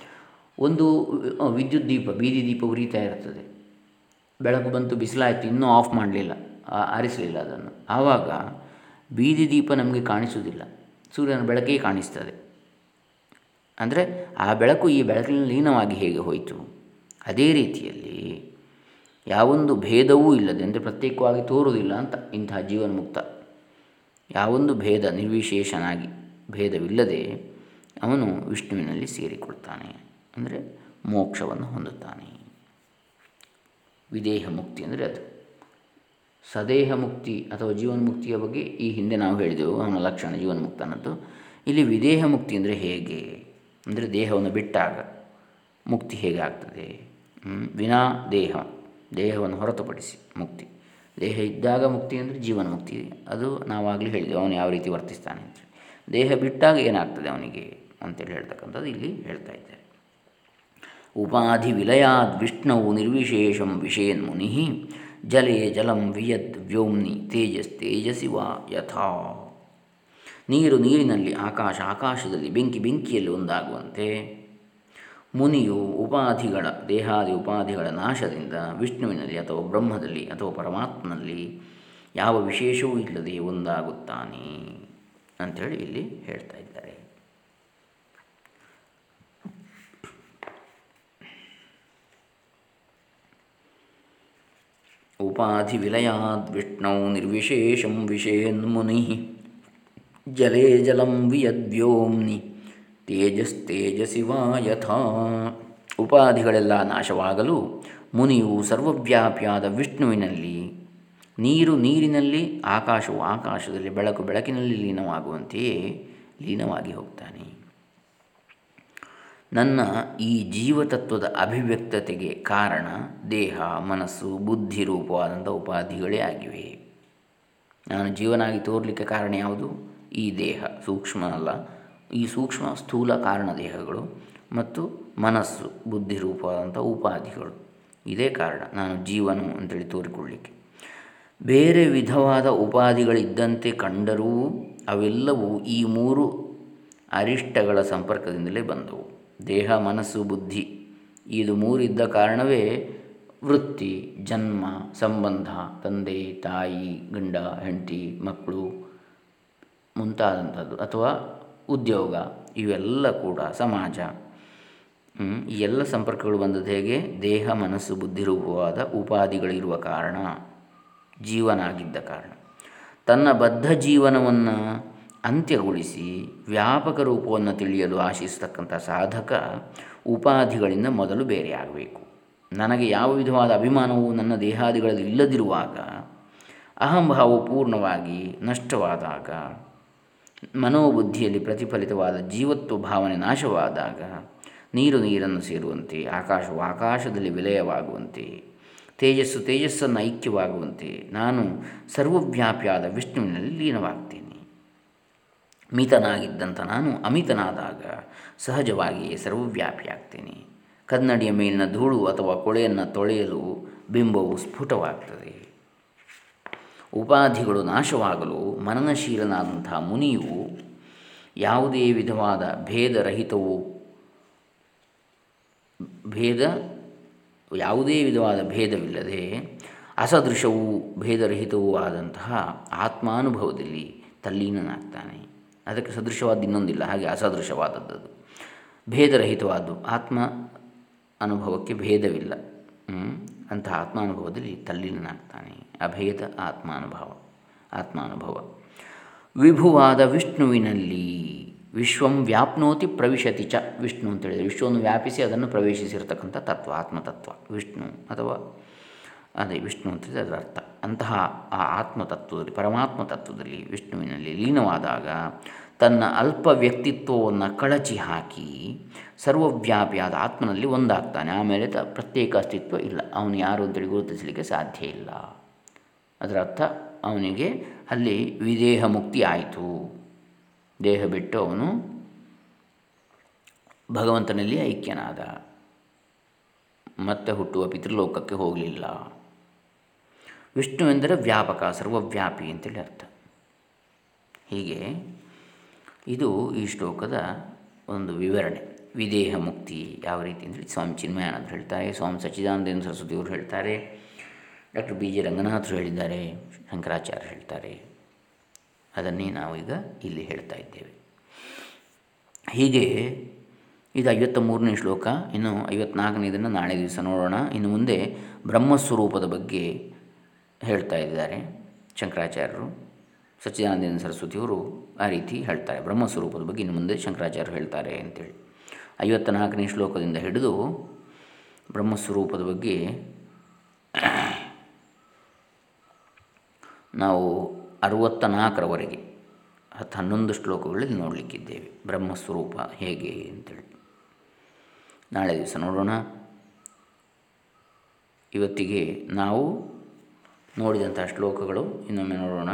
ಒಂದು ವಿದ್ಯುತ್ ದೀಪ, ಬೀದಿ ದೀಪ ಉರಿತಾ ಇರ್ತದೆ. ಬೆಳಕು ಬಂತು, ಬಿಸಿಲಾಯಿತು, ಇನ್ನೂ ಆಫ್ ಮಾಡಲಿಲ್ಲ ಆರಿಸಲಿಲ್ಲ ಅದನ್ನು. ಆವಾಗ ಬೀದಿ ದೀಪ ನಮಗೆ ಕಾಣಿಸುವುದಿಲ್ಲ. ಸೂರ್ಯನ ಬೆಳಕೇ ಕಾಣಿಸ್ತದೆ. ಅಂದರೆ ಆ ಬೆಳಕು ಈ ಬೆಳಕಿನ ಲೀನವಾಗಿ ಹೇಗೆ ಹೋಯಿತು? ಅದೇ ರೀತಿಯಲ್ಲಿ ಯಾವೊಂದು ಭೇದವೂ ಇಲ್ಲದೆ, ಅಂದರೆ ಪ್ರತ್ಯೇಕವಾಗಿ ತೋರುವುದಿಲ್ಲ ಅಂತ ಇಂತಹ ಜೀವನ್ಮುಕ್ತ, ಯಾವೊಂದು ಭೇದ ನಿರ್ವಿಶೇಷನಾಗಿ, ಭೇದವಿಲ್ಲದೆ ಅವನು ವಿಷ್ಣುವಿನಲ್ಲಿ ಸೇರಿಕೊಳ್ತಾನೆ. ಅಂದರೆ ಮೋಕ್ಷವನ್ನು ಹೊಂದುತ್ತಾನೆ. ವಿದೇಹ ಮುಕ್ತಿ ಅಂದರೆ ಅದು. ಸದೇಹ ಮುಕ್ತಿ ಅಥವಾ ಜೀವನ್ಮುಕ್ತಿಯ ಬಗ್ಗೆ ಈ ಹಿಂದೆ ನಾವು ಹೇಳಿದೆವು, ಅವನ ಲಕ್ಷಣ ಜೀವನ್ಮುಕ್ತನದ್ದು ಇಲ್ಲಿ ವಿದೇಹ ಮುಕ್ತಿ ಅಂದರೆ ಹೇಗೆ? ಅಂದರೆ ದೇಹವನ್ನು ಬಿಟ್ಟಾಗ ಮುಕ್ತಿ ಹೇಗೆ ಆಗ್ತದೆ ವಿನಾ ದೇಹ, ದೇಹವನ್ನು ಹೊರತುಪಡಿಸಿ ಮುಕ್ತಿ. ದೇಹ ಇದ್ದಾಗ ಮುಕ್ತಿ ಅಂದರೆ ಜೀವನ ಮುಕ್ತಿ. ಅದು ನಾವಾಗಲೇ ಹೇಳಿದೆವು, ಅವನು ಯಾವ ರೀತಿ ವರ್ತಿಸ್ತಾನೆ ಅಂತೇಳಿ ದೇಹ ಬಿಟ್ಟಾಗ ಏನಾಗ್ತದೆ ಅವನಿಗೆ ಅಂತೇಳಿ ಹೇಳ್ತಕ್ಕಂಥದ್ದು ಇಲ್ಲಿ ಹೇಳ್ತಾ ಇದ್ದಾರೆ. ಉಪಾಧಿ ವಿಲಯಾದ್ ವಿಷ್ಣುವು ನಿರ್ವಿಶೇಷಂ ವಿಷೇನ್ ಮುನಿ, ಜಲೇ ಜಲಂ ವಿಯದ್ ವ್ಯೋಮ್ನಿ ತೇಜಸ್ ತೇಜಸಿ ವಾ ಯಥಾ. ನೀರು ನೀರಿನಲ್ಲಿ ಆಕಾಶ ಆಕಾಶದಲ್ಲಿ ಬೆಂಕಿ ಬೆಂಕಿಯಲ್ಲಿ ಒಂದಾಗುವಂತೆ. ಮುನಿಯು ಉಪಾಧಿಗಳ, ದೇಹಾದಿ ಉಪಾಧಿಗಳ ನಾಶದಿಂದ ವಿಷ್ಣುವಿನಲ್ಲಿ ಅಥವಾ ಬ್ರಹ್ಮದಲ್ಲಿ ಅಥವಾ ಪರಮಾತ್ಮನಲ್ಲಿ ಯಾವ ವಿಶೇಷವೂ ಇಲ್ಲದೆ ಒಂದಾಗುತ್ತಾನೆ ಅಂಥೇಳಿ ಇಲ್ಲಿ ಹೇಳ್ತಾ ಇದ್ದಾರೆ. ಉಪಾಧಿ ವಿಲಯಾದ್ ವಿಷ್ಣು ನಿರ್ವಿಶೇಷಂ ವಿಷೇನ್ಮುನಿ ಜಲೇ ಜಲಂ ವಿಯದ್ವ್ಯೋಮ್ನಿ ತೇಜಸ್ ತೇಜಸಿ ಯಥಾ ಉಪಾಧಿಗಳೆಲ್ಲ ನಾಶವಾಗಲು ಮುನಿಯು ಸರ್ವವ್ಯಾಪಿಯಾದ ವಿಷ್ಣುವಿನಲ್ಲಿ, ನೀರು ನೀರಿನಲ್ಲಿ, ಆಕಾಶವು ಆಕಾಶದಲ್ಲಿ, ಬೆಳಕು ಬೆಳಕಿನಲ್ಲಿ ಲೀನವಾಗುವಂತೆಯೇ ಲೀನವಾಗಿ ಹೋಗ್ತಾನೆ. ನನ್ನ ಈ ಜೀವತತ್ವದ ಅಭಿವ್ಯಕ್ತತೆಗೆ ಕಾರಣ ದೇಹ, ಮನಸ್ಸು, ಬುದ್ಧಿ ರೂಪವಾದಂಥ ಉಪಾಧಿಗಳೇ ಆಗಿವೆ. ನಾನು ಜೀವನಾಗಿ ತೋರಲಿಕ್ಕೆ ಕಾರಣ ಯಾವುದು? ಈ ದೇಹ, ಸೂಕ್ಷ್ಮ ಅಲ್ಲ. ಈ ಸೂಕ್ಷ್ಮ ಸ್ಥೂಲ ಕಾರಣ ದೇಹಗಳು ಮತ್ತು ಮನಸ್ಸು, ಬುದ್ಧಿ ರೂಪವಾದಂಥ ಉಪಾಧಿಗಳು. ಇದೇ ಕಾರಣ ನಾನು ಜೀವನು ಅಂತೇಳಿ ತೋರಿಕೊಳ್ಳಿಕ್ಕೆ. ಬೇರೆ ವಿಧವಾದ ಉಪಾಧಿಗಳಿದ್ದಂತೆ ಕಂಡರೂ ಅವೆಲ್ಲವೂ ಈ ಮೂರು ಅರಿಷ್ಟಗಳ ಸಂಪರ್ಕದಿಂದಲೇ ಬಂದವು. ದೇಹ, ಮನಸ್ಸು, ಬುದ್ಧಿ. ಇದು ಮೂರಿದ್ದ ಕಾರಣವೇ ವೃತ್ತಿ, ಜನ್ಮ, ಸಂಬಂಧ, ತಂದೆ, ತಾಯಿ, ಗಂಡ, ಹೆಂಡತಿ, ಮಕ್ಕಳು ಮುಂತಾದಂಥದ್ದು ಅಥವಾ ಉದ್ಯೋಗ. ಇವೆಲ್ಲ ಕೂಡ ಸಮಾಜ. ಈ ಎಲ್ಲ ಸಂಪರ್ಕಗಳು ಬಂದದ್ದು ಹೇಗೆ? ದೇಹ, ಮನಸ್ಸು, ಬುದ್ಧಿ ರೂಪವಾದ ಉಪಾಧಿಗಳಿರುವ ಕಾರಣ. ಜೀವನ ಆಗಿದ್ದ ಕಾರಣ. ತನ್ನ ಬದ್ಧ ಜೀವನವನ್ನು ಅಂತ್ಯಗೊಳಿಸಿ ವ್ಯಾಪಕ ರೂಪವನ್ನು ತಿಳಿಯಲು ಆಶಿಸತಕ್ಕಂಥ ಸಾಧಕ ಉಪಾಧಿಗಳಿಂದ ಮೊದಲು ಬೇರೆಯಾಗಬೇಕು. ನನಗೆ ಯಾವ ವಿಧವಾದ ಅಭಿಮಾನವು ನನ್ನ ದೇಹಾದಿಗಳಲ್ಲಿ ಇಲ್ಲದಿರುವಾಗ ಅಹಂಭಾವವು ಪೂರ್ಣವಾಗಿ ನಷ್ಟವಾದಾಗ, ಮನೋಬುದ್ಧಿಯಲ್ಲಿ ಪ್ರತಿಫಲಿತವಾದ ಜೀವತ್ವ ಭಾವನೆ ನಾಶವಾದಾಗ, ನೀರು ನೀರನ್ನು ಸೇರುವಂತೆ, ಆಕಾಶವು ಆಕಾಶದಲ್ಲಿ ವಿಲಯವಾಗುವಂತೆ, ತೇಜಸ್ಸು ತೇಜಸ್ಸನ್ನು ಐಕ್ಯವಾಗುವಂತೆ ನಾನು ಸರ್ವವ್ಯಾಪಿಯಾದ ವಿಷ್ಣುವಿನಲ್ಲಿ ಲೀನವಾಗ್ತೇನೆ. ಮಿತನಾಗಿದ್ದಂಥ ನಾನು ಅಮಿತನಾದಾಗ ಸಹಜವಾಗಿಯೇ ಸರ್ವವ್ಯಾಪಿಯಾಗ್ತೇನೆ ಕನ್ನಡಿಯ ಮೇಲಿನ ಧೂಳು ಅಥವಾ ಕೊಳೆಯನ್ನು ತೊಳೆಯಲು ಬಿಂಬವು ಸ್ಫುಟವಾಗ್ತದೆ. ಉಪಾಧಿಗಳು ನಾಶವಾಗಲು ಮನನಶೀಲನಾದಂಥ ಮುನಿಯು ಯಾವುದೇ ವಿಧವಾದ ಭೇದರಹಿತವು ಭೇದ, ಯಾವುದೇ ವಿಧವಾದ ಭೇದವಿಲ್ಲದೆ ಅಸದೃಶವೂ ಭೇದರಹಿತವೂ ಆದಂತಹ ಆತ್ಮಾನುಭವದಲ್ಲಿ ತಲ್ಲೀನನಾಗ್ತಾನೆ. ಅದಕ್ಕೆ ಸದೃಶವಾದ ಇನ್ನೊಂದಿಲ್ಲ, ಹಾಗೆ ಅಸದೃಶವಾದದ್ದು ಭೇದರಹಿತವಾದ್ದು, ಆತ್ಮ ಅನುಭವಕ್ಕೆ ಭೇದವಿಲ್ಲ. ಅಂತಹ ಆತ್ಮಾನುಭವದಲ್ಲಿ ತಲ್ಲೀನಾಗ್ತಾನೆ ಅಭೇದ ಆತ್ಮಾನುಭವ ಆತ್ಮಾನುಭವ ವಿಭುವಾದ ವಿಷ್ಣುವಿನಲ್ಲಿ ವಿಶ್ವಂ ವ್ಯಾಪ್ನೋತಿ ಪ್ರವಿಶತಿ ಚ. ವಿಷ್ಣು ಅಂತೇಳಿದರೆ ವಿಶ್ವವನ್ನು ವ್ಯಾಪಿಸಿ ಅದನ್ನು ಪ್ರವೇಶಿಸಿರ್ತಕ್ಕಂಥ ತತ್ವ, ಆತ್ಮತತ್ವ. ವಿಷ್ಣು ಅಥವಾ ಅದೇ ವಿಷ್ಣು ಅಂತಿದೆ ಅದರ ಅರ್ಥ. ಅಂತಹ ಆ ಆತ್ಮತತ್ವದಲ್ಲಿ ಪರಮಾತ್ಮ ತತ್ವದಲ್ಲಿ ವಿಷ್ಣುವಿನಲ್ಲಿ ಲೀನವಾದಾಗ ತನ್ನ ಅಲ್ಪ ವ್ಯಕ್ತಿತ್ವವನ್ನು ಕಳಚಿ ಹಾಕಿ ಸರ್ವವ್ಯಾಪಿಯಾದ ಆತ್ಮನಲ್ಲಿ ಒಂದಾಗ್ತಾನೆ. ಆಮೇಲೆ ತ ಪ್ರತ್ಯೇಕ ಅಸ್ತಿತ್ವ ಇಲ್ಲ. ಅವನು ಯಾರು ಅಂತೇಳಿ ಗುರುತಿಸಲಿಕ್ಕೆ ಸಾಧ್ಯ ಇಲ್ಲ. ಅದರ ಅರ್ಥ, ಅವನಿಗೆ ಅಲ್ಲಿ ವಿದೇಹ ಮುಕ್ತಿ ಆಯಿತು. ದೇಹ ಬಿಟ್ಟು ಅವನು ಭಗವಂತನಲ್ಲಿ ಐಕ್ಯನಾದ. ಮತ್ತೆ ಹುಟ್ಟುವ ಪಿತೃಲೋಕಕ್ಕೆ ಹೋಗಲಿಲ್ಲ. ವಿಷ್ಣು ಎಂದರೆ ವ್ಯಾಪಕ, ಸರ್ವವ್ಯಾಪಿ ಅಂತೇಳಿ ಅರ್ಥ. ಹೀಗೆ ಇದು ಈ ಶ್ಲೋಕದ ಒಂದು ವಿವರಣೆ. ವಿದೇಹ ಮುಕ್ತಿ ಯಾವ ರೀತಿ ಅಂದರೆ ಸ್ವಾಮಿ ಚಿನ್ಮಯಾನಂದ ಹೇಳ್ತಾರೆ, ಸ್ವಾಮಿ ಸಚ್ಚಿದಾನಂದೇಂದ್ರ ಸರಸ್ವತಿಯವರು ಹೇಳ್ತಾರೆ, ಡಾಕ್ಟರ್ ಬಿ ಜಿ ರಂಗನಾಥರು ಹೇಳಿದ್ದಾರೆ ಶಂಕರಾಚಾರ್ಯ ಹೇಳ್ತಾರೆ. ಅದನ್ನೇ ನಾವು ಈಗ ಇಲ್ಲಿ ಹೇಳ್ತಾ ಇದ್ದೇವೆ. ಹೀಗೆ ಇದು ಐವತ್ತ ಮೂರನೇ ಶ್ಲೋಕ, ಇನ್ನು ಐವತ್ನಾಲ್ಕನೇದನ್ನು ನಾಳೆ ದಿವಸ ನೋಡೋಣ. ಇನ್ನು ಮುಂದೆ ಬ್ರಹ್ಮಸ್ವರೂಪದ ಬಗ್ಗೆ ಹೇಳ್ತಾ ಇದ್ದಾರೆ ಶಂಕರಾಚಾರ್ಯರು. ಸಚ್ಚಿದಾನಂದ ಸರಸ್ವತಿಯವರು ಆ ರೀತಿ ಹೇಳ್ತಾರೆ. ಬ್ರಹ್ಮಸ್ವರೂಪದ ಬಗ್ಗೆ ಇನ್ನು ಮುಂದೆ ಶಂಕರಾಚಾರ್ಯರು ಹೇಳ್ತಾರೆ ಅಂತೇಳಿ. ಐವತ್ತ ನಾಲ್ಕನೇ ಶ್ಲೋಕದಿಂದ ಹಿಡಿದು ಬ್ರಹ್ಮಸ್ವರೂಪದ ಬಗ್ಗೆ ನಾವು ಅರುವತ್ತ ನಾಲ್ಕರವರೆಗೆ ಹತ್ತು ಹನ್ನೊಂದು ಶ್ಲೋಕಗಳಲ್ಲಿ ನೋಡಲಿಕ್ಕಿದ್ದೇವೆ. ಬ್ರಹ್ಮಸ್ವರೂಪ ಹೇಗೆ ಅಂತೇಳಿ. ನಾಳೆ ದಿವಸ ನೋಡೋಣ. ಇವತ್ತಿಗೆ ನಾವು ನೋಡಿದಂಥ ಶ್ಲೋಕಗಳು ಇನ್ನೊಮ್ಮೆ ನೋಡೋಣ.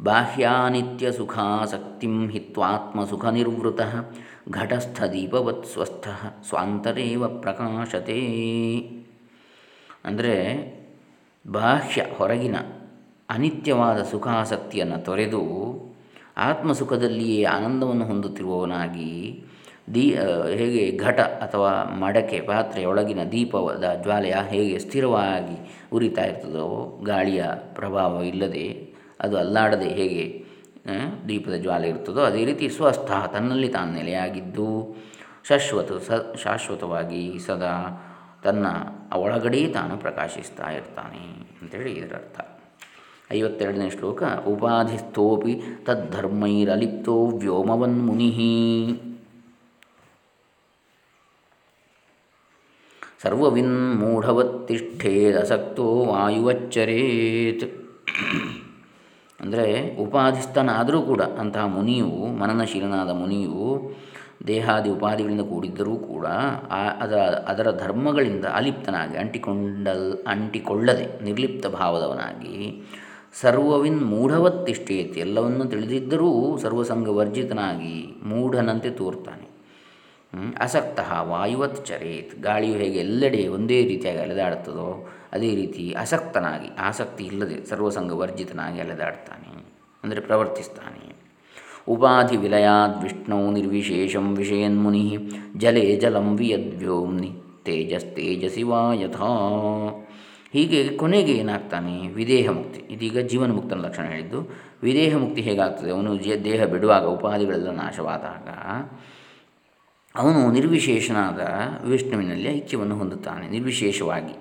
ಬಾಹ್ಯಾನಿತ್ಯ ಸುಖಾಸಕ್ತಿಂ ಹಿತ್ವಾತ್ಮಸುಖ ನಿರ್ವೃತ ಘಟಸ್ಥದೀಪವತ್ ಸ್ವಸ್ಥ ಸ್ವಾಂತರೇವ ಪ್ರಕಾಶತೆ. ಅಂದರೆ ಬಾಹ್ಯ ಹೊರಗಿನ ಅನಿತ್ಯವಾದ ಸುಖಾಸಕ್ತಿಯನ್ನು ತೊರೆದು ಆತ್ಮಸುಖದಲ್ಲಿಯೇ ಆನಂದವನ್ನು ಹೊಂದುತ್ತಿರುವವನಾಗಿ ದೀ ಹೇಗೆ ಘಟ ಅಥವಾ ಮಡಕೆ ಪಾತ್ರೆಯೊಳಗಿನ ದೀಪದ ಜ್ವಾಲೆಯ ಹೇಗೆ ಸ್ಥಿರವಾಗಿ ಉರಿತಾ ಇರ್ತದೋ, ಗಾಳಿಯ ಪ್ರಭಾವ ಇಲ್ಲದೆ ಅದು ಅಲ್ಲಾಡದೆ ಹೇಗೆ ದೀಪದ ಜ್ವಾಲೆ ಇರ್ತದೋ, ಅದೇ ರೀತಿ ಸ್ವಸ್ಥ ತನ್ನಲ್ಲಿ ತಾನು ನೆಲೆಯಾಗಿದ್ದು, ಶಾಶ್ವತ, ಸ, ಶಾಶ್ವತವಾಗಿ ಸದಾ ತನ್ನ ಒಳಗಡೆಯೇ ತಾನು ಪ್ರಕಾಶಿಸ್ತಾ ಇರ್ತಾನೆ ಅಂತೇಳಿ ಇದರ ಅರ್ಥ. ಐವತ್ತೆರಡನೇ ಶ್ಲೋಕ, ಉಪಾಧಿಸ್ಥೋಪಿ ತದ್ಧರ್ಮೈರಲಿಪ್ತೋ ವ್ಯೋಮವನ್ಮುನಿ. ಸರ್ವವಿನ್ಮೂಢವತ್ತಿಷ್ಠೇದಸಕ್ತೋ ವಾಯುವಚ್ಚರೇತ್. ಅಂದರೆ ಉಪಾಧಿಸ್ಥನಾದರೂ ಕೂಡ ಅಂತಹ ಮುನಿಯು, ಮನನಶೀಲನಾದ ಮುನಿಯು, ದೇಹಾದಿ ಉಪಾಧಿಗಳಿಂದ ಕೂಡಿದ್ದರೂ ಕೂಡ ಅದರ ಅದರ ಧರ್ಮಗಳಿಂದ ಅಲಿಪ್ತನಾಗಿ, ಅಂಟಿಕೊಂಡಲ್, ಅಂಟಿಕೊಳ್ಳದೆ, ನಿರ್ಲಿಪ್ತ ಭಾವದವನಾಗಿ ಸರ್ವವಿನ್ ಮೂಢವತ್ತಿಷ್ಠೇತಿ ಎಲ್ಲವನ್ನು ತಿಳಿದಿದ್ದರೂ ಸರ್ವಸಂಗ ವರ್ಜಿತನಾಗಿ ಮೂಢನಂತೆ ತೋರ್ತಾನೆ. ಅಸಕ್ತ, ವಾಯುವತ್ ಚರೇತ್. ಗಾಳಿಯು ಹೇಗೆ ಎಲ್ಲೆಡೆ ಒಂದೇ ರೀತಿಯಾಗಿ ಅಲೆದಾಡುತ್ತದೋ, ಅದೇ ರೀತಿ ಅಸಕ್ತನಾಗಿ, ಆಸಕ್ತಿ ಇಲ್ಲದೆ ಸರ್ವಸಂಗ ವರ್ಜಿತನಾಗಿ ಅಲೆದಾಡ್ತಾನೆ, ಅಂದರೆ ಪ್ರವರ್ತಿಸ್ತಾನೆ. ಉಪಾಧಿ ವಿಲಯಾದ್ ವಿಷ್ಣು ನಿರ್ವಿಶೇಷಂ ವಿಷಯನ್ಮುನಿ, ಜಲೇ ಜಲಂ ವಿಯದ್ವ್ಯೋಮ್ನಿ, ತೇಜಸ್ ತೇಜಸಿ ವಾ ಯಥಾ. ಹೀಗೆ ಕೊನೆಗೆ ಏನಾಗ್ತಾನೆ? ವಿದೇಹ ಮುಕ್ತಿ. ಇದೀಗ ಜೀವನ ಮುಕ್ತನ ಲಕ್ಷಣ ಹೇಳಿದ್ದು, ವಿದೇಹ ಮುಕ್ತಿ ಹೇಗಾಗ್ತದೆ? ಅವನು ದೇಹ ಬಿಡುವಾಗ ಉಪಾಧಿಗಳೆಲ್ಲ ನಾಶವಾದಾಗ. ಅವನು ನಿರ್ವಿಶೇಷನಾದ ವಿಷ್ಣುವಿನಲ್ಲಿ ಐಕ್ಯವನ್ನು ಹೊಂದುತ್ತಾನೆ, ನಿರ್ವಿಶೇಷವಾಗಿ.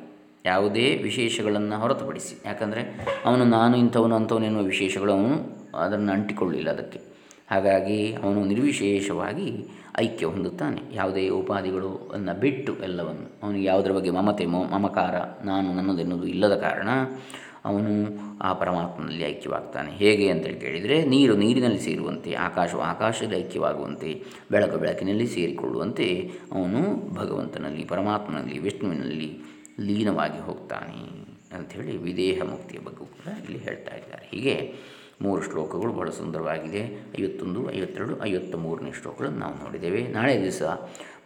ಯಾವುದೇ ವಿಶೇಷಗಳನ್ನು ಹೊರತುಪಡಿಸಿ. ಯಾಕಂದರೆ ಅವನು ನಾನು ಇಂಥವನು ಅಂಥವನೆನ್ನುವ ವಿಶೇಷಗಳು ಅವನು ಅದನ್ನು ಅಂಟಿಕೊಳ್ಳಿಲ್ಲ ಅದಕ್ಕೆ. ಹಾಗಾಗಿ ಅವನು ನಿರ್ವಿಶೇಷವಾಗಿ ಐಕ್ಯ ಹೊಂದುತ್ತಾನೆ. ಯಾವುದೇ ಉಪಾಧಿಗಳು ಅನ್ನು ಬಿಟ್ಟು ಎಲ್ಲವನ್ನು. ಅವನಿಗೆ ಯಾವುದರ ಬಗ್ಗೆ ಮಮತೆ, ಮಮಕಾರ ನಾನು ನನ್ನದೆನ್ನುವುದು ಇಲ್ಲದ ಕಾರಣ ಅವನು ಆ ಪರಮಾತ್ಮನಲ್ಲಿ ಐಕ್ಯವಾಗ್ತಾನೆ. ಹೇಗೆ ಅಂತೇಳಿ ಕೇಳಿದರೆ, ನೀರು ನೀರಿನಲ್ಲಿ ಸೇರುವಂತೆ, ಆಕಾಶವು ಆಕಾಶದ ಐಕ್ಯವಾಗುವಂತೆ, ಬೆಳಕು ಬೆಳಕಿನಲ್ಲಿ ಸೇರಿಕೊಳ್ಳುವಂತೆ ಅವನು ಭಗವಂತನಲ್ಲಿ, ಪರಮಾತ್ಮನಲ್ಲಿ, ವಿಷ್ಣುವಿನಲ್ಲಿ ಲೀನವಾಗಿ ಹೋಗ್ತಾನೆ ಅಂಥೇಳಿ ವಿದೇಹ ಮುಕ್ತಿಯ ಬಗ್ಗೆ ಕೂಡ ಇಲ್ಲಿ ಹೇಳ್ತಾ ಇದ್ದಾರೆ. ಹೀಗೆ ಮೂರು ಶ್ಲೋಕಗಳು ಬಹಳ ಸುಂದರವಾಗಿದೆ. ಐವತ್ತೊಂದು, ಐವತ್ತೆರಡು ಐವತ್ತ ಮೂರನೇ ಶ್ಲೋಕಗಳನ್ನು ನಾವು ನೋಡಿದ್ದೇವೆ. ನಾಳೆ ದಿವಸ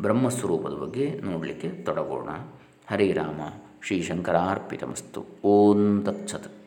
ಬ್ರಹ್ಮಸ್ವರೂಪದ ಬಗ್ಗೆ ನೋಡಲಿಕ್ಕೆ ತೊಡಗೋಣ. ಹರೇ ರಾಮ. ಶ್ರೀ ಶಂಕರಾರ್ಪಿತಮಸ್ತು ಓಂ ತತ್ಸತ್.